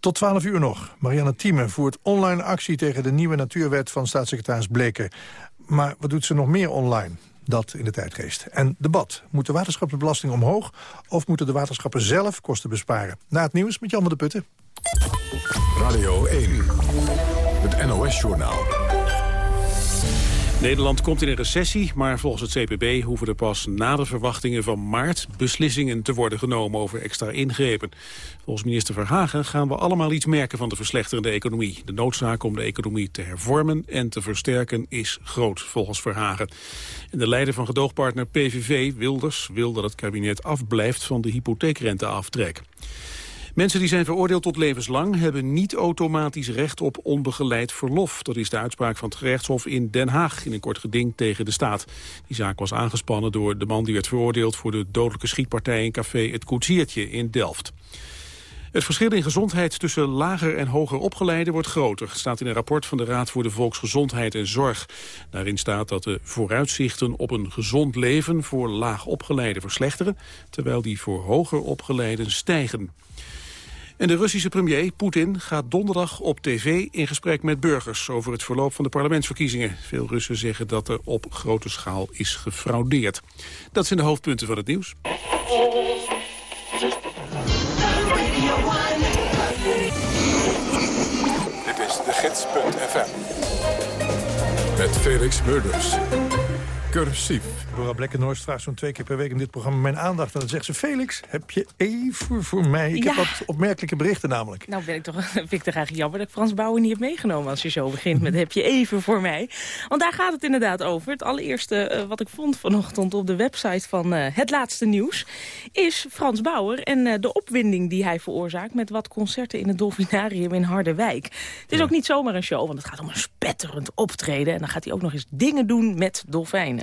Tot 12 uur nog. Marianne Thieme voert online actie tegen de nieuwe natuurwet van staatssecretaris Bleken. Maar wat doet ze nog meer online? Dat in de tijdgeest. En debat. Moet de waterschapsbelasting omhoog... of moeten de waterschappen zelf kosten besparen? Na het nieuws met Jan van de Putten. Radio 1, het NOS-journaal. Nederland komt in een recessie, maar volgens het CPB hoeven er pas na de verwachtingen van maart beslissingen te worden genomen over extra ingrepen. Volgens minister Verhagen gaan we allemaal iets merken van de verslechterende economie. De noodzaak om de economie te hervormen en te versterken is groot, volgens Verhagen. En de leider van gedoogpartner PVV, Wilders, wil dat het kabinet afblijft van de hypotheekrenteaftrek. Mensen die zijn veroordeeld tot levenslang hebben niet automatisch recht op onbegeleid verlof. Dat is de uitspraak van het gerechtshof in Den Haag in een kort geding tegen de staat. Die zaak was aangespannen door de man die werd veroordeeld voor de dodelijke schietpartij in café Het Koetsiertje in Delft. Het verschil in gezondheid tussen lager en hoger opgeleiden wordt groter. Staat in een rapport van de Raad voor de Volksgezondheid en Zorg. Daarin staat dat de vooruitzichten op een gezond leven voor laag opgeleiden verslechteren, terwijl die voor hoger opgeleiden stijgen. En de Russische premier Poetin gaat donderdag op tv in gesprek met burgers over het verloop van de parlementsverkiezingen. Veel Russen zeggen dat er op grote schaal is gefraudeerd. Dat zijn de hoofdpunten van het nieuws. Met Felix Murders. Cursief. Dora Blekkenhorst vraagt zo'n twee keer per week in dit programma mijn aandacht. En dan zegt ze, Felix, heb je even voor mij? Ik Ja. heb wat opmerkelijke berichten namelijk. Nou ben ik toch, <laughs> vind ik toch eigenlijk jammer dat ik Frans Bouwen niet heb meegenomen... als je zo begint met heb je even voor mij. Want daar gaat het inderdaad over. Het allereerste eh, wat ik vond vanochtend op de website van eh, Het Laatste Nieuws... is Frans Bauer en eh, de opwinding die hij veroorzaakt... met wat concerten in het Dolfinarium in Harderwijk. Het is ook niet zomaar een show, want het gaat om een spetterend optreden. En dan gaat hij ook nog eens dingen doen met dolfijnen.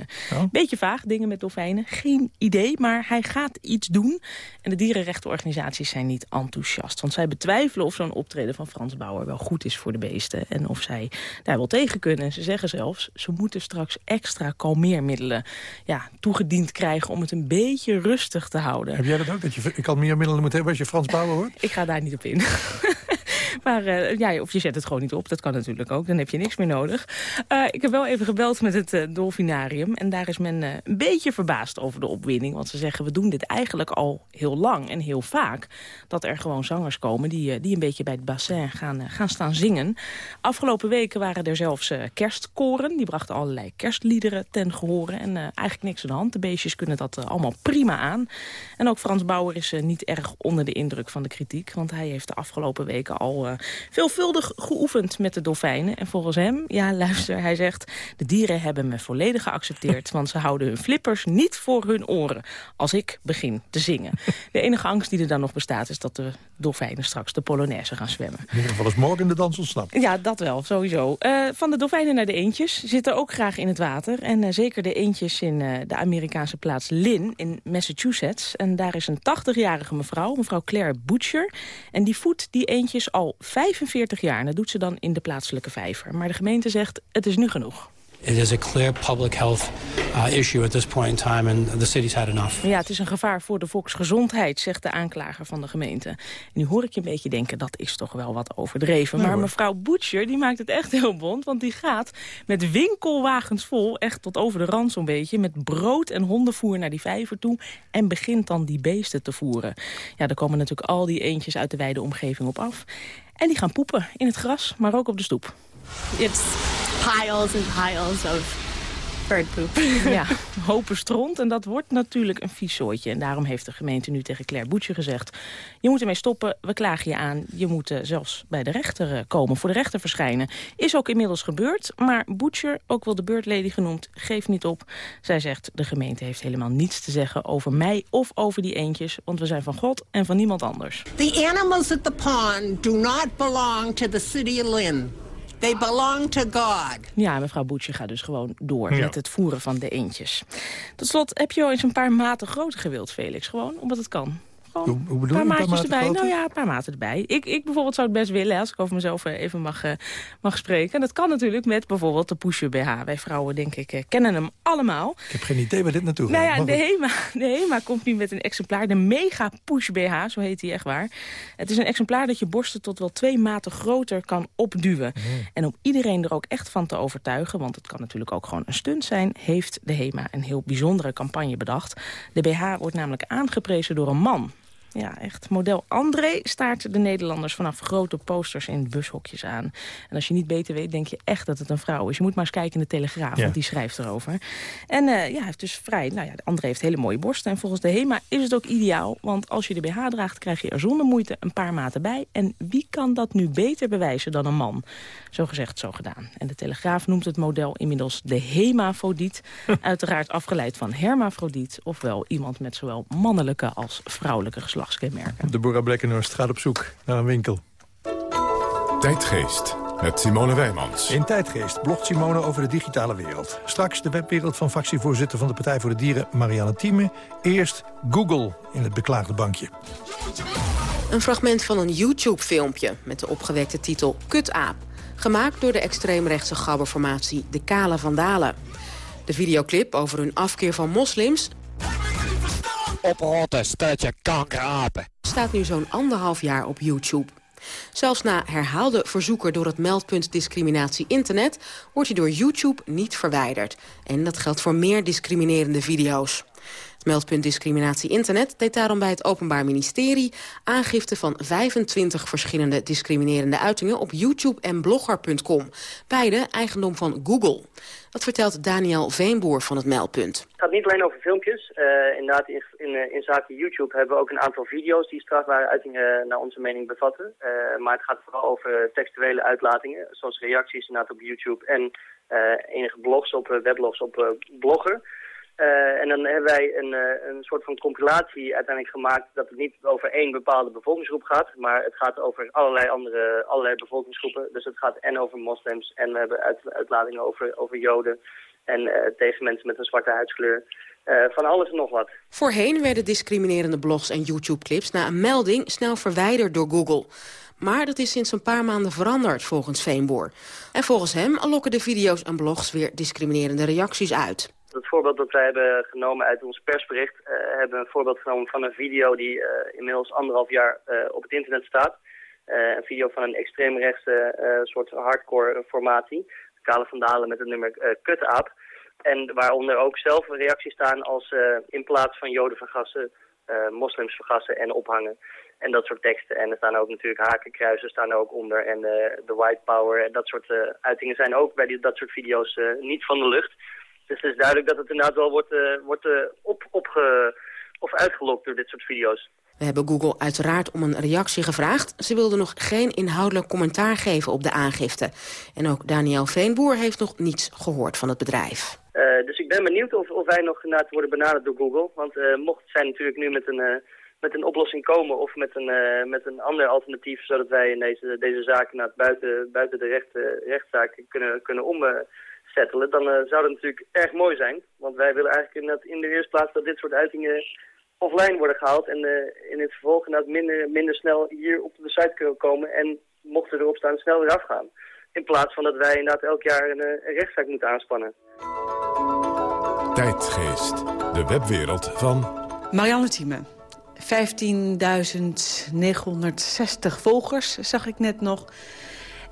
Beetje vaag, dingen met dolfijnen. Geen idee, maar hij gaat iets doen. En de dierenrechtenorganisaties zijn niet enthousiast. Want zij betwijfelen of zo'n optreden van Frans Bauer wel goed is voor de beesten. En of zij daar wel tegen kunnen. En ze zeggen zelfs, ze moeten straks extra kalmeermiddelen ja, toegediend krijgen... om het een beetje rustig te houden. Heb jij dat ook, dat je kalmeermiddelen moet hebben als je Frans Bauer hoort? Ik ga daar niet op in. <laughs> <laughs> Maar eh, ja, of je zet het gewoon niet op, dat kan natuurlijk ook. Dan heb je niks meer nodig. Eh, ik heb wel even gebeld met het eh, Dolfinarium. En daar is men een beetje verbaasd over de opwinding. Want ze zeggen, we doen dit eigenlijk al heel lang en heel vaak. Dat er gewoon zangers komen die, die een beetje bij het bassin gaan, gaan staan zingen. Afgelopen weken waren er zelfs kerstkoren. Die brachten allerlei kerstliederen ten gehore. En eigenlijk niks aan de hand. De beestjes kunnen dat allemaal prima aan. En ook Frans Bauer is niet erg onder de indruk van de kritiek. Want hij heeft de afgelopen weken al al uh, veelvuldig geoefend met de dolfijnen. En volgens hem, ja <laughs> luister, hij zegt... de dieren hebben me volledig geaccepteerd... <laughs> want ze houden hun flippers niet voor hun oren... als ik begin te zingen. <laughs> De enige angst die er dan nog bestaat... is dat de dolfijnen straks de Polonaise gaan zwemmen. In ieder geval is morgen de dans ontsnapt. Ja, dat wel, sowieso. Uh, van de dolfijnen naar de eendjes zitten ook graag in het water. En uh, zeker de eendjes in uh, de Amerikaanse plaats Lynn in Massachusetts. En daar is een 80-jarige mevrouw, mevrouw Claire Butcher. En die voedt die eendjes al 45 jaar. En dat doet ze dan in de plaatselijke vijver. Maar de gemeente zegt, het is nu genoeg. It is a clear public health uh, issue at this point in time, and the city's had enough. Ja, het is een gevaar voor de volksgezondheid, zegt de aanklager van de gemeente. En nu hoor ik je een beetje denken, dat is toch wel wat overdreven. Nee, maar hoor. mevrouw Butcher, die maakt het echt heel bond, want die gaat met winkelwagens vol, echt tot over de rand zo'n beetje, met brood en hondenvoer naar die vijver toe en begint dan die beesten te voeren. Ja, daar komen natuurlijk al die eendjes uit de wijde omgeving op af. En die gaan poepen in het gras, maar ook op de stoep. It's piles and piles of bird poop. Ja, <laughs> hopen stront. En dat wordt natuurlijk een vies soortje. En daarom heeft de gemeente nu tegen Claire Boetje gezegd... je moet ermee stoppen, we klagen je aan. Je moet uh, zelfs bij de rechter uh, komen, voor de rechter verschijnen. Is ook inmiddels gebeurd. Maar Butcher, ook wel de beurtlady genoemd, geeft niet op. Zij zegt, de gemeente heeft helemaal niets te zeggen over mij of over die eendjes. Want we zijn van God en van niemand anders. The animals at the pond do not belong to the city of Lynn. They belong to God. Ja, mevrouw Boetje gaat dus gewoon door Ja. met het voeren van de eendjes. Tot slot, heb je wel eens een paar maten groter gewild, Felix? Gewoon omdat het kan. Hoe, hoe een bedoel paar je? maatjes erbij. groter? Nou ja, een paar maten erbij. Ik, ik bijvoorbeeld zou het best willen, als ik over mezelf eh, even mag, eh, mag spreken. En dat kan natuurlijk met bijvoorbeeld de Pusher BH. Wij vrouwen, denk ik, eh, kennen hem allemaal. Ik heb geen idee waar dit naartoe gaat. Nou ja, de. HEMA, de HEMA komt nu met een exemplaar, de Mega Push BH, zo heet die echt waar. Het is een exemplaar dat je borsten tot wel twee maten groter kan opduwen. En om iedereen er ook echt van te overtuigen, want het kan natuurlijk ook gewoon een stunt zijn, heeft de HEMA een heel bijzondere campagne bedacht. De BH wordt namelijk aangeprezen door een man. Ja, echt. Model André staart de Nederlanders vanaf grote posters in bushokjes aan. En als je niet beter weet, denk je echt dat het een vrouw is. Je moet maar eens kijken in de Telegraaf, Ja. want die schrijft erover. En eh, ja, hij heeft dus vrij... Nou ja, André heeft hele mooie borsten. En volgens de HEMA is het ook ideaal. Want als je de BH draagt, krijg je er zonder moeite een paar maten bij. En wie kan dat nu beter bewijzen dan een man? Zo gezegd, zo gedaan. En de Telegraaf noemt het model inmiddels de hemafrodiet. <laughs> Uiteraard afgeleid van hermafrodiet. Ofwel iemand met zowel mannelijke als vrouwelijke geslachtskenmerken. Deborah Blekkenhorst gaat op zoek naar een winkel. Tijdgeest met Simone Wijmans. In Tijdgeest blogt Simone over de digitale wereld. Straks de webwereld van fractievoorzitter van de Partij voor de Dieren, Marianne Thieme. Eerst Google in het beklaagde bankje. Een fragment van een YouTube-filmpje met de opgewekte titel Kutaap. Gemaakt door de extreemrechtse gabberformatie De Kale Vandalen. De videoclip over hun afkeer van moslims... Oprotten, stutje kankerapen. staat nu zo'n anderhalf jaar op YouTube. Zelfs na herhaalde verzoeken door het meldpunt discriminatie internet... wordt hij door YouTube niet verwijderd. En dat geldt voor meer discriminerende video's. Meldpunt discriminatie internet deed daarom bij het Openbaar Ministerie... aangifte van 25 verschillende discriminerende uitingen op YouTube en blogger.com. Beide eigendom van Google. Dat vertelt Daniel Veenboer van het meldpunt. Het gaat niet alleen over filmpjes. Eh, inderdaad, in, in, eh, in zaken YouTube hebben we ook een aantal video's die strafbare uitingen naar onze mening bevatten. Eh, maar het gaat vooral over textuele uitlatingen, zoals reacties inderdaad op YouTube en eh, enige blogs op eh, weblogs op eh, Blogger. Eh, en dan hebben wij een, eh, een soort van compilatie uiteindelijk gemaakt dat het niet over één bepaalde bevolkingsgroep gaat, maar het gaat over allerlei andere allerlei bevolkingsgroepen. Dus het gaat en over moslims en we hebben uit, uitlatingen over, over joden en eh, tegen mensen met een zwarte huidskleur. Van alles en nog wat. Voorheen werden discriminerende blogs en YouTube-clips na een melding snel verwijderd door Google. Maar dat is sinds een paar maanden veranderd, volgens Veenboer. En volgens hem lokken de video's en blogs weer discriminerende reacties uit. Het voorbeeld dat wij hebben genomen uit ons persbericht... eh, hebben we een voorbeeld genomen van een video die eh, inmiddels anderhalf jaar eh, op het internet staat. Een video van een extreemrechtse soort hardcore formatie. Kale van Dalen met het nummer eh Kutaap. En waaronder ook zelf reacties staan als in plaats van joden vergassen, moslims vergassen en ophangen. En dat soort teksten. En er staan ook natuurlijk hakenkruisen staan er ook onder. En de white power en dat soort uitingen zijn ook bij die, dat soort video's niet van de lucht. Dus het is duidelijk dat het inderdaad wel wordt, eh, wordt eh, op, opge, of uitgelokt door dit soort video's. We hebben Google uiteraard om een reactie gevraagd. Ze wilde nog geen inhoudelijk commentaar geven op de aangifte. En ook Daniel Veenboer heeft nog niets gehoord van het bedrijf. Uh, dus ik ben benieuwd of, of wij nog inderdaad worden benaderd door Google. Want uh, mocht zij natuurlijk nu met een, uh, met een oplossing komen of met een, met een ander alternatief... zodat wij in deze, deze zaak naar buiten, buiten de recht, rechtszaak kunnen, kunnen dan zou dat natuurlijk erg mooi zijn. Want wij willen eigenlijk in, in de eerste plaats dat dit soort uitingen offline worden gehaald... en in het vervolg inderdaad minder, minder snel hier op de site kunnen komen... en mochten erop staan snel weer afgaan. In plaats van dat wij inderdaad elk jaar een, een rechtszaak moeten aanspannen. Tijdgeest, de webwereld van... Marianne Thieme. 15.960 volgers, zag ik net nog.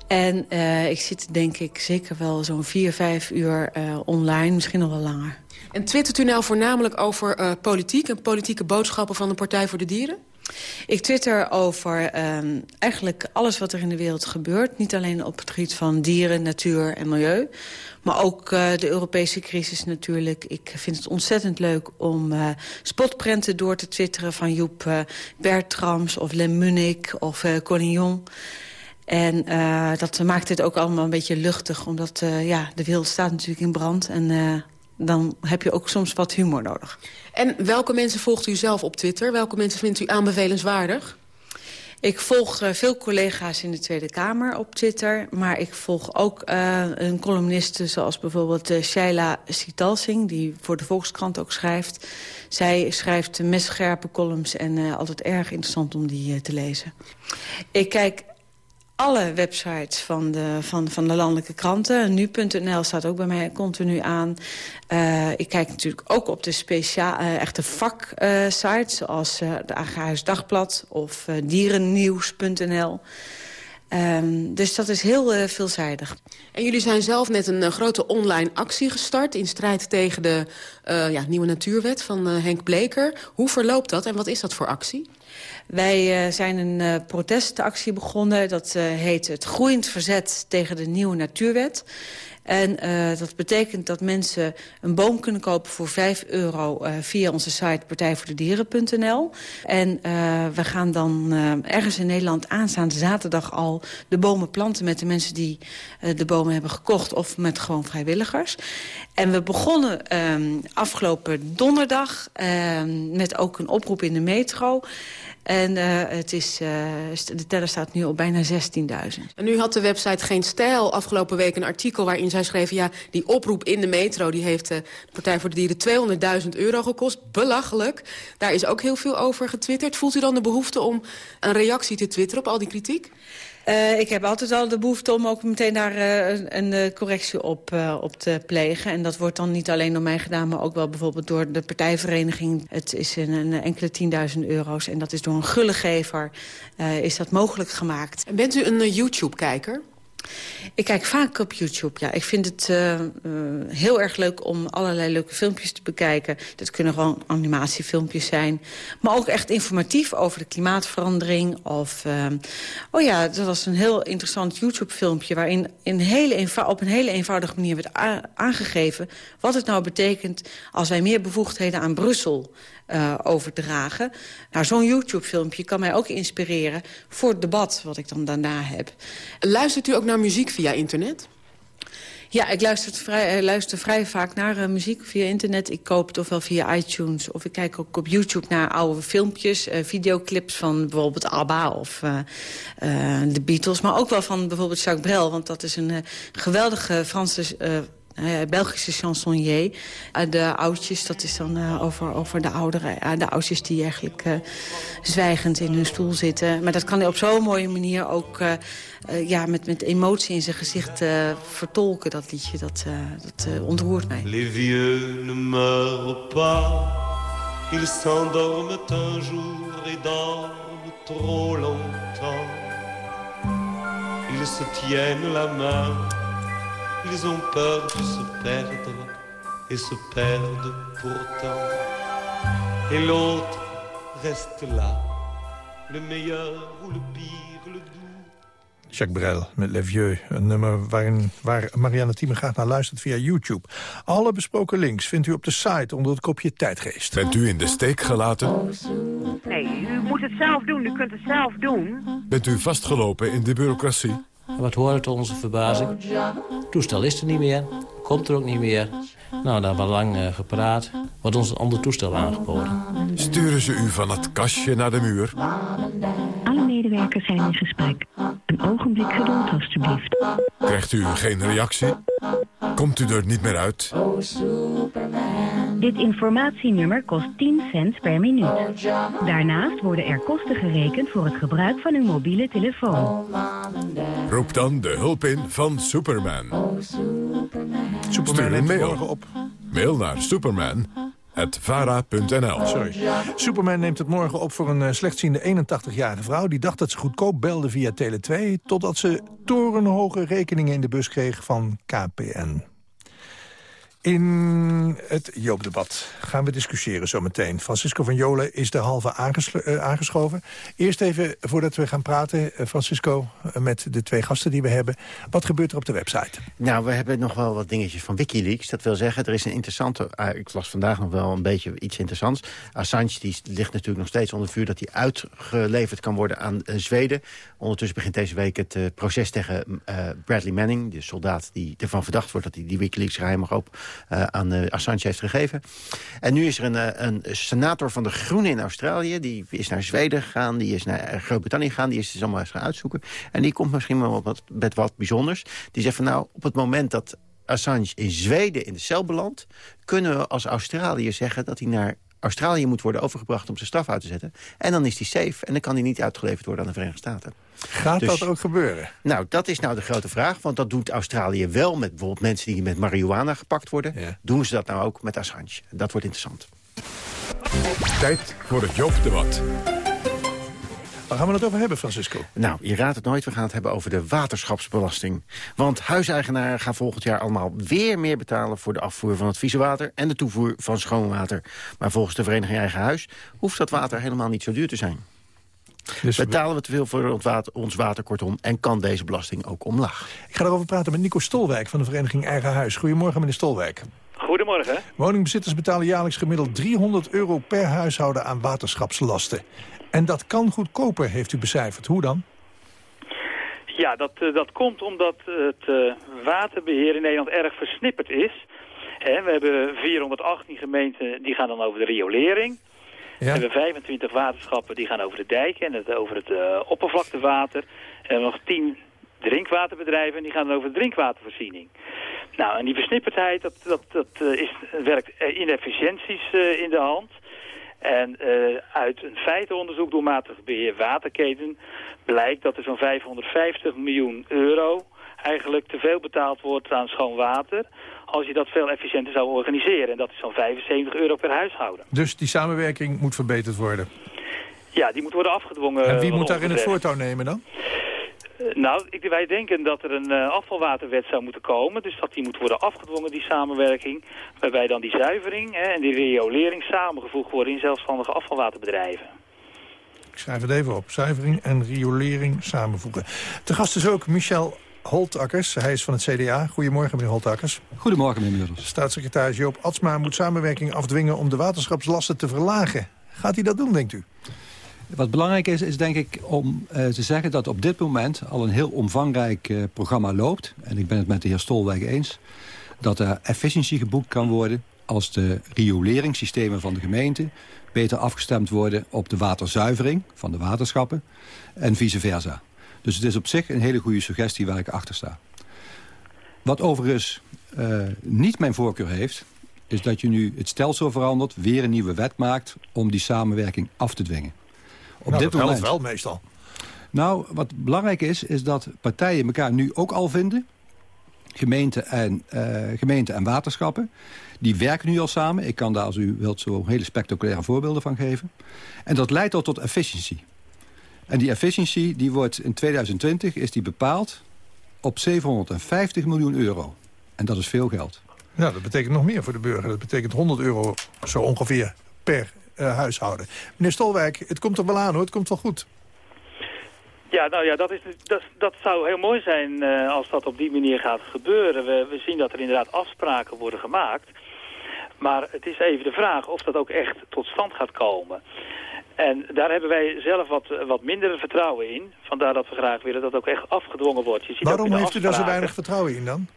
En uh, ik zit denk ik zeker wel zo'n 4, 5 uur uh, online, misschien nog wel langer. En twittert u nou voornamelijk over uh, politiek en politieke boodschappen van de Partij voor de Dieren? Ik twitter over um, eigenlijk alles wat er in de wereld gebeurt. Niet alleen op het gebied van dieren, natuur en milieu. Maar ook uh, de Europese crisis natuurlijk. Ik vind het ontzettend leuk om uh, spotprenten door te twitteren... van Joep uh, Bertrams of Lem Munich of Collignon. En uh, dat maakt het ook allemaal een beetje luchtig. Omdat uh, ja, de wereld staat natuurlijk in brand. En uh, dan heb je ook soms wat humor nodig. En welke mensen volgt u zelf op Twitter? Welke mensen vindt u aanbevelenswaardig? Ik volg veel collega's in de Tweede Kamer op Twitter. Maar ik volg ook een columniste zoals bijvoorbeeld Shaila Sitalsing... die voor de Volkskrant ook schrijft. Zij schrijft messcherpe columns en altijd erg interessant om die te lezen. Ik kijk alle websites van de, van, van de landelijke kranten. Nu.nl staat ook bij mij continu aan. Uh, ik kijk natuurlijk ook op de speciaal, uh, echte vaksites... Zoals de Agrarisch Dagblad of dierennieuws.nl. Um, dus dat is heel veelzijdig. En jullie zijn zelf net een grote online actie gestart... in strijd tegen de ja, nieuwe natuurwet van Henk Bleker. Hoe verloopt dat en wat is dat voor actie? Wij uh, zijn een uh, protestactie begonnen. Dat uh, heet het Groeiend Verzet tegen de Nieuwe Natuurwet. En dat betekent dat mensen een boom kunnen kopen voor 5 euro... Via onze site partijvoordedieren.nl. En we gaan dan ergens in Nederland aanstaande zaterdag al... de bomen planten met de mensen die de bomen hebben gekocht... of met gewoon vrijwilligers. En we begonnen afgelopen donderdag met ook een oproep in de metro... En uh, het is, uh, de teller staat nu op bijna 16.000. En nu had de website Geen Stijl afgelopen week een artikel... waarin zij schreven, ja, die oproep in de metro... die heeft uh, de Partij voor de Dieren 200.000 euro gekost. Belachelijk. Daar is ook heel veel over getwitterd. Voelt u dan de behoefte om een reactie te twitteren op al die kritiek? Uh, ik heb altijd al de behoefte om ook meteen daar uh, een, een, correctie op, op te plegen. En dat wordt dan niet alleen door mij gedaan, maar ook wel bijvoorbeeld door de partijvereniging. Het is een, een enkele 10.000 euro's en dat is door een gullegever is dat mogelijk gemaakt. En bent u een YouTube-kijker? Ik kijk vaak op YouTube, ja. Ik vind het uh, uh, heel erg leuk om allerlei leuke filmpjes te bekijken. Dat kunnen gewoon animatiefilmpjes zijn. Maar ook echt informatief over de klimaatverandering. Of, uh, oh ja, dat was een heel interessant YouTube-filmpje... waarin in hele op een hele eenvoudige manier werd aangegeven... wat het nou betekent als wij meer bevoegdheden aan Brussel uh, overdragen. Nou, zo'n YouTube-filmpje kan mij ook inspireren voor het debat wat ik dan daarna heb. Luistert u ook naar muziek via internet? Ja, ik luister vrij, luister vrij vaak naar uh, muziek via internet. Ik koop het ofwel via iTunes of ik kijk ook op YouTube naar oude filmpjes, uh, videoclips van bijvoorbeeld ABBA of uh, de Beatles. Maar ook wel van bijvoorbeeld Jacques Brel, want dat is een geweldige Franse Belgische chansonnier. Uh, de oudjes, dat is dan uh, over, over de ouderen. de oudjes die eigenlijk zwijgend in hun stoel zitten. Maar dat kan hij op zo'n mooie manier ook ja, met, met emotie in zijn gezicht vertolken, dat liedje. Dat, dat ontroert mij. Les vieux ne meurent pas. Ils s'endorment un jour et dorment trop longtemps. Ils se tiennent la main. Ils ont peur de se perdre et se perdent pourtant. Et l'autre reste là, le meilleur ou le pire, le doux Jacques Brel met Le Vieux. Een nummer waarin, waar Marianne Thieme graag naar luistert via YouTube. Alle besproken links vindt u op de site onder het kopje Tijdgeest. Bent u in de steek gelaten? Nee, u moet het zelf doen. U kunt het zelf doen. Bent u vastgelopen in de bureaucratie? Wat hoort tot onze verbazing? Het toestel is er niet meer. Komt er ook niet meer. Nou, daar hebben we lang eh, gepraat. Wordt ons een ander toestel aangeboden. Sturen ze u van het kastje naar de muur? Alle medewerkers zijn in gesprek. Een ogenblik geduld, alstublieft. Krijgt u geen reactie? Komt u er niet meer uit? Dit informatienummer kost 10 cent per minuut. Daarnaast worden er kosten gerekend voor het gebruik van uw mobiele telefoon. Roep dan de hulp in van Superman. Stuur een neemt het mail. morgen op. Mail naar superman.vara.nl Sorry. Superman neemt het morgen op voor een eh, slechtziende 81-jarige vrouw... die dacht dat ze goedkoop belde via Tele2... totdat ze torenhoge rekeningen in de bus kreeg van KPN. In het Joopdebat gaan we discussiëren zometeen. Francisco van Jolen is de halve eh, aangeschoven. Eerst even, voordat we gaan praten, eh, Francisco... eh, met de twee gasten die we hebben. Wat gebeurt er op de website? Nou, we hebben nog wel wat dingetjes van Wikileaks. Dat wil zeggen, er is een interessante... ik las vandaag nog wel een beetje iets interessants. Assange die ligt natuurlijk nog steeds onder vuur... dat hij uitgeleverd kan worden aan Zweden. Ondertussen begint deze week het proces tegen Bradley Manning... de soldaat die ervan verdacht wordt dat hij die Wikileaks geheimig op... eh, aan eh, Assange heeft gegeven. En nu is er een, eh, een senator van de Groenen in Australië... die is naar Zweden gegaan, die is naar Groot-Brittannië gegaan... die is dus allemaal eens gaan uitzoeken. En die komt misschien wel met wat bijzonders. Die zegt van nou, op het moment dat Assange in Zweden in de cel belandt... kunnen we als Australië zeggen dat hij naar Australië moet worden overgebracht... om zijn straf uit te zetten. En dan is hij safe en dan kan hij niet uitgeleverd worden aan de Verenigde Staten. Gaat Dus- dat ook gebeuren? Nou, dat is nou de grote vraag. Want dat doet Australië wel met bijvoorbeeld mensen die met marihuana gepakt worden. Doen ze dat nou ook met Assange? Dat wordt interessant. Tijd voor het Joop-debat. Waar gaan we het over hebben, Francisco? Nou, je raadt het nooit. We gaan het hebben over de waterschapsbelasting. Want huiseigenaren gaan volgend jaar allemaal weer meer betalen... voor de afvoer van het vieze water en de toevoer van schoon water. Maar volgens de vereniging Eigen Huis... hoeft dat water helemaal niet zo duur te zijn. Betalen we te veel voor ons water, ons water kortom... en kan deze belasting ook omlaag? Ik ga erover praten met Nico Stolwijk van de vereniging Eigen Huis. Goedemorgen, meneer Stolwijk. Goedemorgen. Woningbezitters betalen jaarlijks gemiddeld 300 euro per huishouden aan waterschapslasten. En dat kan goedkoper, heeft u becijferd. Hoe dan? Ja, dat, eh, dat komt omdat het eh, waterbeheer in Nederland erg versnipperd is. We hebben 418 gemeenten die gaan dan over de riolering. We hebben 25 waterschappen die gaan over de dijken en het, over het eh, oppervlaktewater. En we hebben nog 10 drinkwaterbedrijven en die gaan dan over de drinkwatervoorziening. Nou, en die versnipperdheid, dat, dat, dat is, werkt inefficiënties in de hand. En eh, uit een feitenonderzoek door matig beheer waterketen blijkt dat er zo'n 550 miljoen euro eigenlijk te veel betaald wordt aan schoon water als je dat veel efficiënter zou organiseren. En dat is zo'n 75 euro per huishouden. Dus die samenwerking moet verbeterd worden. Ja, die moet worden afgedwongen. en wie moet daar in het voortouw nemen dan? Eh, Nou, ik, wij denken dat er een eh, afvalwaterwet zou moeten komen. Dus dat die moet worden afgedwongen, die samenwerking. Waarbij dan die zuivering hè, en die riolering samengevoegd worden in zelfstandige afvalwaterbedrijven. Ik schrijf het even op. Zuivering en riolering samenvoegen. Te gast is ook Michel Holtakkers. Hij is van het CDA. Goedemorgen, meneer Holtakkers. Goedemorgen, meneer Meurders. Staatssecretaris Joop Atsma moet samenwerking afdwingen... om de waterschapslasten te verlagen. Gaat hij dat doen, denkt u? Wat belangrijk is, is denk ik om eh, te zeggen dat op dit moment al een heel omvangrijk eh, programma loopt. En ik ben het met de heer Stolwijk eens. Dat er efficiëntie geboekt kan worden als de rioleringssystemen van de gemeente beter afgestemd worden op de waterzuivering van de waterschappen en vice versa. Dus het is op zich een hele goede suggestie waar ik achter sta. Wat overigens eh, niet mijn voorkeur heeft, is dat je nu het stelsel verandert, weer een nieuwe wet maakt om die samenwerking af te dwingen. Op nou, dit dat moment. wel meestal. Nou, wat belangrijk is, is dat partijen elkaar nu ook al vinden. Gemeenten en, eh, gemeenten en waterschappen. Die werken nu al samen. Ik kan daar, als u wilt, zo hele spectaculaire voorbeelden van geven. En dat leidt al tot efficiëntie. En die efficiëntie die wordt in 2020 is die bepaald op 750 miljoen euro. En dat is veel geld. Nou, dat betekent nog meer voor de burger. Dat betekent 100 euro zo ongeveer per huishouden. Meneer Stolwijk, het komt er wel aan hoor. Het komt wel goed. Ja, nou ja, dat, is, dat, dat zou heel mooi zijn uh, als dat op die manier gaat gebeuren. We, we zien dat er inderdaad afspraken worden gemaakt. Maar het is even de vraag of dat ook echt tot stand gaat komen. En daar hebben wij zelf wat, wat minder vertrouwen in. Vandaar dat we graag willen dat ook echt afgedwongen wordt. Je ziet Waarom heeft u daar zo weinig vertrouwen in dan?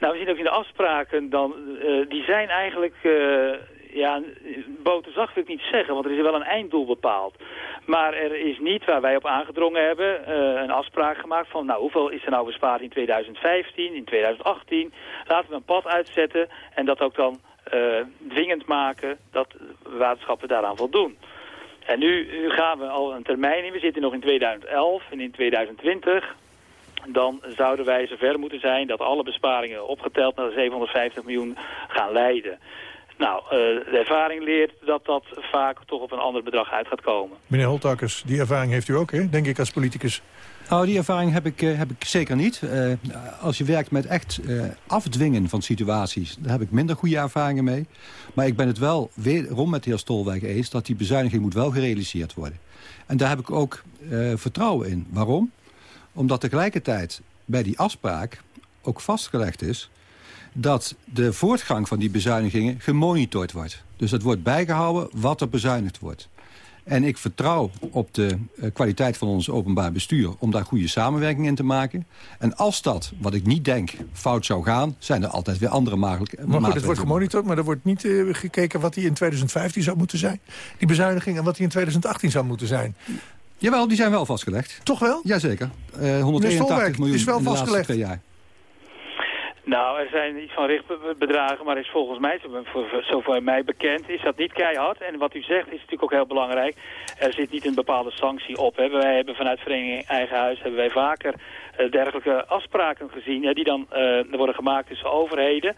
Nou, we zien ook in de afspraken, dan, uh, die zijn eigenlijk... Uh, ja, boterzacht wil ik niet zeggen, want er is wel een einddoel bepaald. Maar er is niet, waar wij op aangedrongen hebben, uh, een afspraak gemaakt van... nou, hoeveel is er nou bespaard in 2015, in 2018? Laten we een pad uitzetten en dat ook dan dwingend maken dat waterschappen daaraan voldoen. En nu, nu gaan we al een termijn in. We zitten nog in 2011 en in 2020 dan zouden wij zover moeten zijn dat alle besparingen opgeteld naar de 750 miljoen gaan leiden. Nou, uh, de ervaring leert dat dat vaak toch op een ander bedrag uit gaat komen. Meneer Holtakkers, die ervaring heeft u ook, hè? denk ik, als politicus. Nou, die ervaring heb ik, uh, heb ik zeker niet. Uh, als je werkt met echt afdwingen van situaties... daar heb ik minder goede ervaringen mee. Maar ik ben het wel wederom met de heer Stolwijk eens... dat die bezuiniging moet wel gerealiseerd worden. En daar heb ik ook vertrouwen in. Waarom? Omdat tegelijkertijd bij die afspraak ook vastgelegd is dat de voortgang van die bezuinigingen gemonitord wordt. Dus het wordt bijgehouden wat er bezuinigd wordt. En ik vertrouw op de uh, kwaliteit van ons openbaar bestuur... om daar goede samenwerking in te maken. En als dat, wat ik niet denk, fout zou gaan... zijn er altijd weer andere maatregelen. Maar goed, het wordt gemonitord, maar er wordt niet uh, gekeken... wat die in 2015 zou moeten zijn. Die bezuiniging en wat die in 2018 zou moeten zijn. Jawel, die zijn wel vastgelegd. Toch wel? Jazeker. Uh, 181 miljoen is wel in de vastgelegd. twee jaar. Nou, er zijn iets van richtbedragen, maar is volgens mij, zover mij bekend, is dat niet keihard. En wat u zegt is natuurlijk ook heel belangrijk. Er zit niet een bepaalde sanctie op. Wij hebben vanuit Vereniging Eigen Huis hebben wij vaker uh, dergelijke afspraken gezien... Die dan uh, worden gemaakt tussen overheden.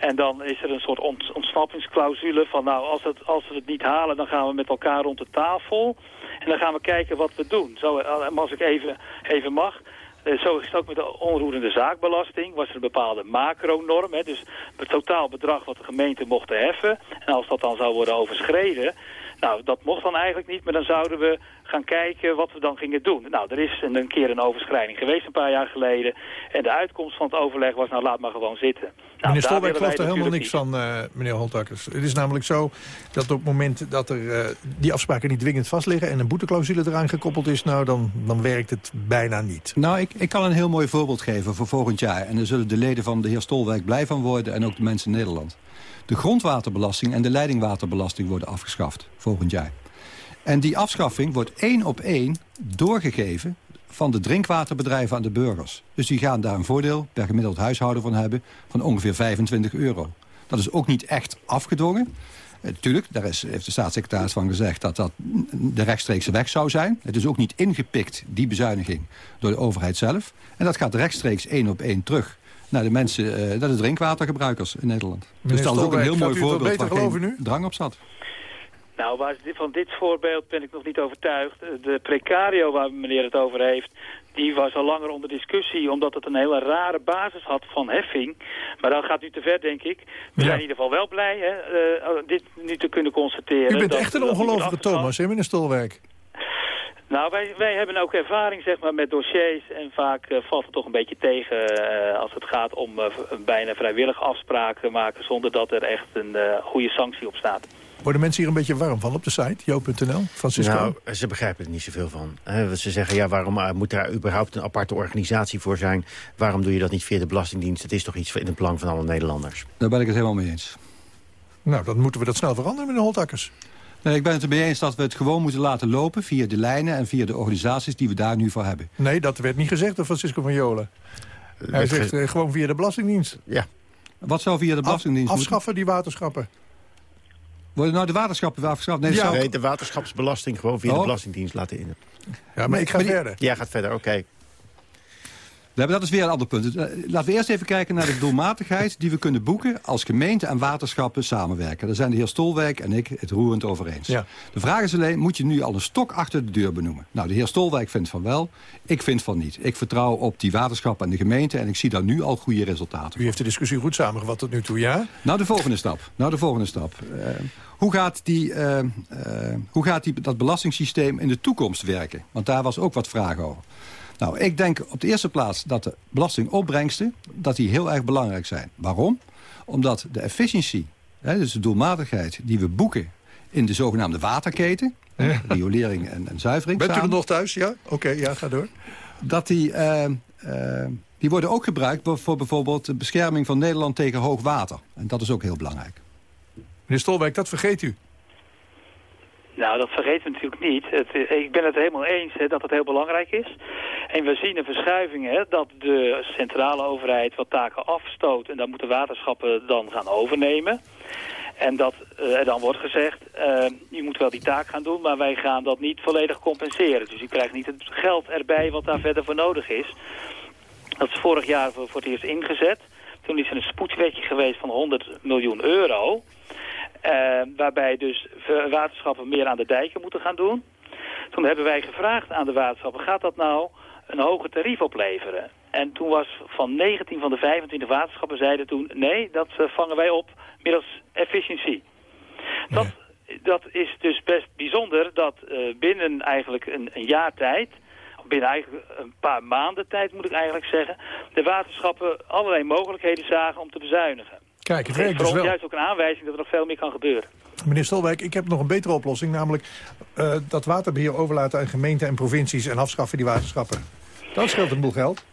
En dan is er een soort ont ontsnappingsclausule van... nou, als, het, als we het niet halen, dan gaan we met elkaar rond de tafel... en dan gaan we kijken wat we doen. Zo, als ik even, even mag... Uh, zo is het ook met de onroerende zaakbelasting. Was er een bepaalde macronorm. Dus het totaal bedrag wat de gemeente mochten heffen. En als dat dan zou worden overschreden... Nou, dat mocht dan eigenlijk niet, maar dan zouden we gaan kijken wat we dan gingen doen. Nou, er is een, een keer een overschrijding geweest een paar jaar geleden. En de uitkomst van het overleg was, nou, laat maar gewoon zitten. Nou, meneer Stolberg gelooft er helemaal niks van, uh, meneer Holtakkers. Het is namelijk zo dat op het moment dat er uh, die afspraken niet dwingend vastliggen... en een boeteclausule eraan gekoppeld is, nou, dan, dan werkt het bijna niet. Nou, ik, ik kan een heel mooi voorbeeld geven voor volgend jaar. En daar zullen de leden van de heer Stolwijk blij van worden... en ook de mensen in Nederland. De grondwaterbelasting en de leidingwaterbelasting worden afgeschaft volgend jaar. En die afschaffing wordt één op één doorgegeven van de drinkwaterbedrijven aan de burgers. Dus die gaan daar een voordeel per gemiddeld huishouden van hebben van ongeveer 25 euro. Dat is ook niet echt afgedwongen. Natuurlijk, eh, daar is, heeft de staatssecretaris van gezegd dat dat de rechtstreekse weg zou zijn. Het is ook niet ingepikt, die bezuiniging, door de overheid zelf. En dat gaat rechtstreeks één op één terug naar de mensen, uh, naar de drinkwatergebruikers in Nederland. Meneer dus dat is ook een heel mooi voorbeeld waar geen nu? drang op zat. Nou, van dit voorbeeld ben ik nog niet overtuigd. De precario waar meneer het over heeft, die was al langer onder discussie... omdat het een hele rare basis had van heffing. Maar dan gaat u te ver, denk ik. We zijn in ieder geval wel blij hè, uh, dit nu te kunnen constateren. U bent echt een ongelofelijke Thomas, hè, meneer Stolwerk? Nou, wij, wij hebben ook ervaring zeg maar, met dossiers en vaak uh, valt het toch een beetje tegen uh, als het gaat om uh, bijna vrijwillig afspraken maken zonder dat er echt een goede sanctie op staat. Worden mensen hier een beetje warm van op de site, jo.nl, Francisco? Nou, ze begrijpen er niet zoveel van. Ze zeggen, ja, waarom moet daar überhaupt een aparte organisatie voor zijn? Waarom doe je dat niet via de Belastingdienst? Het is toch iets in het belang van alle Nederlanders? Daar ben ik het helemaal mee eens. Nou, dan moeten we dat snel veranderen, meneer Holtakkers. Nee, ik ben het ermee eens dat we het gewoon moeten laten lopen... via de lijnen en via de organisaties die we daar nu voor hebben. Nee, dat werd niet gezegd door Francisco van Jolen. Hij zegt uh, gewoon via de Belastingdienst. Ja. Wat zou via de Belastingdienst Af, Afschaffen die waterschappen. Worden nou de waterschappen afgeschaft? Nee, ja. nee, de waterschapsbelasting gewoon via oh. de Belastingdienst laten in. Ja, maar ik ga verder. Ja, gaat verder, oké. Okay. Dat is weer een ander punt. Eh, laten we eerst even kijken naar de doelmatigheid die we kunnen boeken... als gemeente en waterschappen samenwerken. Daar zijn de heer Stolwijk en ik het roerend over eens. Ja. De vraag is alleen, moet je nu al een stok achter de deur benoemen? Nou, de heer Stolwijk vindt van wel, ik vind van niet. Ik vertrouw op die waterschappen en de gemeente... en ik zie daar nu al goede resultaten. U heeft de discussie goed samengevat tot nu toe, ja? Nou, de volgende stap. Nou, de volgende stap. Uh, hoe gaat, die, uh, uh, hoe gaat die, dat belastingssysteem in de toekomst werken? Want daar was ook wat vragen over. Nou, ik denk op de eerste plaats dat de belastingopbrengsten... dat die heel erg belangrijk zijn. Waarom? Omdat de efficiëntie, dus de doelmatigheid die we boeken... in de zogenaamde waterketen, ja. riolering en, en zuivering... Bent u er nog thuis? Ja? Oké, ja, ga door. Dat die... Uh, die worden ook gebruikt voor bijvoorbeeld de bescherming van Nederland tegen hoog water. En dat is ook heel belangrijk. Meneer Stolwijk, dat vergeet u. Nou, dat vergeten we natuurlijk niet. Het, ik ben het helemaal eens hè, dat het heel belangrijk is. En we zien een verschuiving hè, dat de centrale overheid wat taken afstoot... en dan moeten waterschappen dan gaan overnemen. En dat uh, er dan wordt gezegd, uh, je moet wel die taak gaan doen... maar wij gaan dat niet volledig compenseren. Dus je krijgt niet het geld erbij wat daar verder voor nodig is. Dat is vorig jaar voor, voor het eerst ingezet. Toen is er een spoedwetje geweest van 100 miljoen euro... Uh, waarbij dus waterschappen meer aan de dijken moeten gaan doen. Toen hebben wij gevraagd aan de waterschappen, gaat dat nou een hoger tarief opleveren? En toen was van 19 van de 25 waterschappen zeiden toen... nee, dat uh, vangen wij op middels efficiëntie. Dat, dat is dus best bijzonder dat uh, binnen eigenlijk een, een jaar tijd binnen eigenlijk een paar maanden tijd moet ik eigenlijk zeggen... de waterschappen allerlei mogelijkheden zagen om te bezuinigen. Kijk, het werkt dus wel. juist ook een aanwijzing dat er nog veel meer kan gebeuren. Meneer Stolwijk, ik heb nog een betere oplossing. Namelijk uh, dat waterbeheer overlaten aan gemeenten en provincies... en afschaffen die waterschappen. Dat scheelt een boel geld.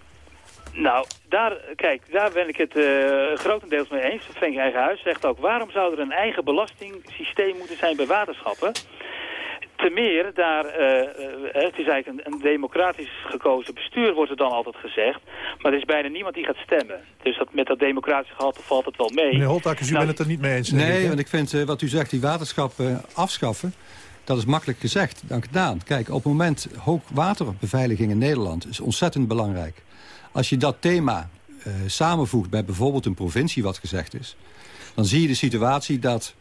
Nou, daar, kijk, daar ben ik het uh, grotendeels mee eens. Frank Eigenhuis zegt ook... waarom zou er een eigen belastingssysteem moeten zijn bij waterschappen... Te meer, daar, uh, het is eigenlijk een, een, democratisch gekozen bestuur, wordt er dan altijd gezegd. Maar er is bijna niemand die gaat stemmen. Dus dat, met dat democratische gehalte valt het wel mee. Meneer Holtakkers, u nou, bent het er niet mee eens. Nee, ik, want ik vind uh, wat u zegt, die waterschappen afschaffen... Dat is makkelijk gezegd dan gedaan. Kijk, op het moment hoogwaterbeveiliging in Nederland is ontzettend belangrijk. Als je dat thema samenvoegt bij bijvoorbeeld een provincie wat gezegd is... dan zie je de situatie dat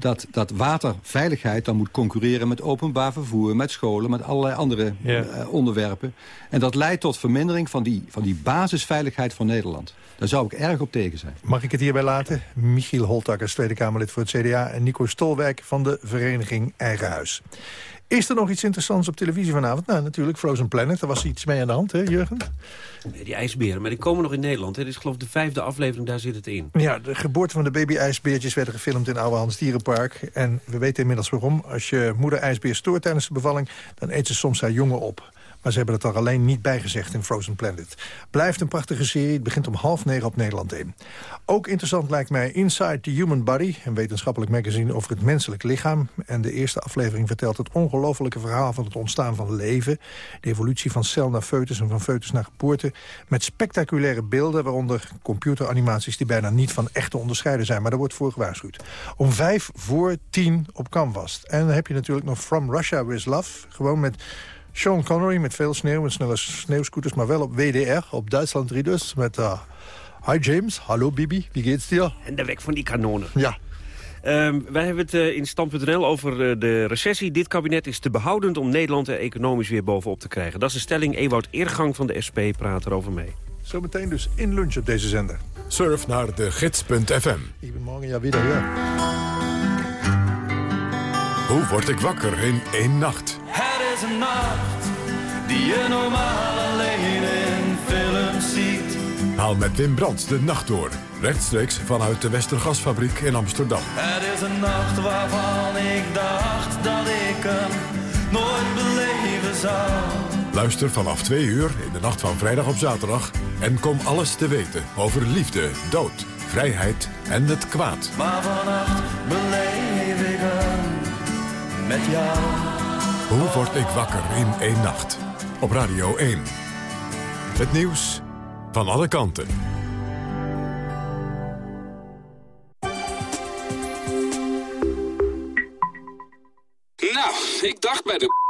dat, dat waterveiligheid dan moet concurreren met openbaar vervoer... met scholen, met allerlei andere ja. uh, onderwerpen. En dat leidt tot vermindering van die, van die basisveiligheid van Nederland. Daar zou ik erg op tegen zijn. Mag ik het hierbij laten? Michiel Holtakkers, Tweede Kamerlid voor het CDA... en Nico Stolwijk van de vereniging Eigen Huis. Is er nog iets interessants op televisie vanavond? Nou, natuurlijk Frozen Planet. Daar was iets mee aan de hand, hè, Jurgen? Nee, die ijsberen, maar die komen nog in Nederland. Hè. Dit is geloof ik de vijfde aflevering, daar zit het in. Ja, de geboorte van de baby-ijsbeertjes werden gefilmd in Oude Hans Dierenpark. En we weten inmiddels waarom. Als je moeder ijsbeer stoort tijdens de bevalling... dan eet ze soms haar jongen op. Maar ze hebben het er alleen niet bijgezegd in Frozen Planet. Blijft een prachtige serie. Het begint om half negen op Nederland 1. Ook interessant lijkt mij Inside the Human Body... een wetenschappelijk magazine over het menselijk lichaam. En de eerste aflevering vertelt het ongelofelijke verhaal... van het ontstaan van leven. De evolutie van cel naar foetus en van foetus naar geboorte. Met spectaculaire beelden, waaronder computeranimaties... die bijna niet van echt te onderscheiden zijn. Maar daar wordt voor gewaarschuwd. Om vijf voor tien op Canvas. En dan heb je natuurlijk nog From Russia With Love. Gewoon met Sean Connery met veel sneeuw en snelle sneeuwscooters... maar wel op WDR, op Duitsland 3 dus. Met uh, Hi James, hallo Bibi, wie geht's dir? En de weg van die kanonen. Ja. Um, wij hebben het uh, in Stand.nl over uh, de recessie. Dit kabinet is te behoudend om Nederland er economisch weer bovenop te krijgen. Dat is de stelling. Ewout Eergang van de SP praat erover mee. Zometeen dus in lunch op deze zender. Surf naar de gids.fm. Ik ben morgen ja weer hier. Hoe word ik wakker in één nacht? Is een nacht die je normaal alleen in films ziet. Haal met Wim Brandt de nacht door. Rechtstreeks vanuit de Westergasfabriek in Amsterdam. Het is een nacht waarvan ik dacht dat ik hem nooit beleven zou. Luister vanaf twee uur in de nacht van vrijdag op zaterdag... en kom alles te weten over liefde, dood, vrijheid en het kwaad. Maar vannacht beleef ik hem met jou. Hoe word ik wakker in één nacht? Op Radio 1. Het nieuws van alle kanten. Nou, ik dacht bij de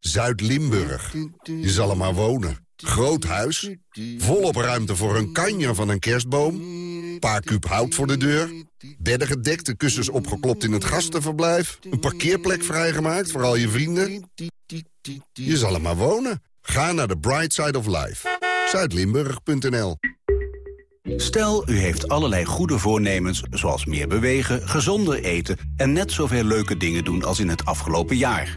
Zuid-Limburg. Je zal er maar wonen. Groot huis, volop ruimte voor een kanjer van een kerstboom... paar kuub hout voor de deur, bedden gedekt, de kussens opgeklopt in het gastenverblijf... een parkeerplek vrijgemaakt voor al je vrienden. Je zal er maar wonen. Ga naar de Bright Side of Life. Zuidlimburg.nl Stel, u heeft allerlei goede voornemens, zoals meer bewegen, gezonder eten... en net zoveel leuke dingen doen als in het afgelopen jaar...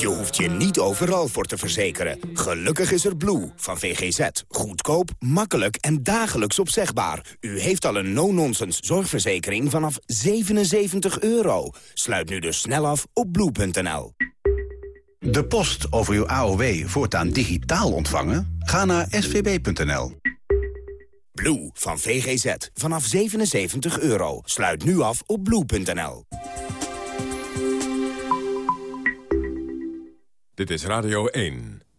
Je hoeft je niet overal voor te verzekeren. Gelukkig is er Blue van VGZ. Goedkoop, makkelijk en dagelijks opzegbaar. U heeft al een no-nonsense zorgverzekering vanaf 77 euro. Sluit nu dus snel af op blue.nl. De post over uw AOW voortaan digitaal ontvangen? Ga naar svb.nl. Blue van VGZ vanaf 77 euro. Sluit nu af op blue.nl. Dit is Radio 1.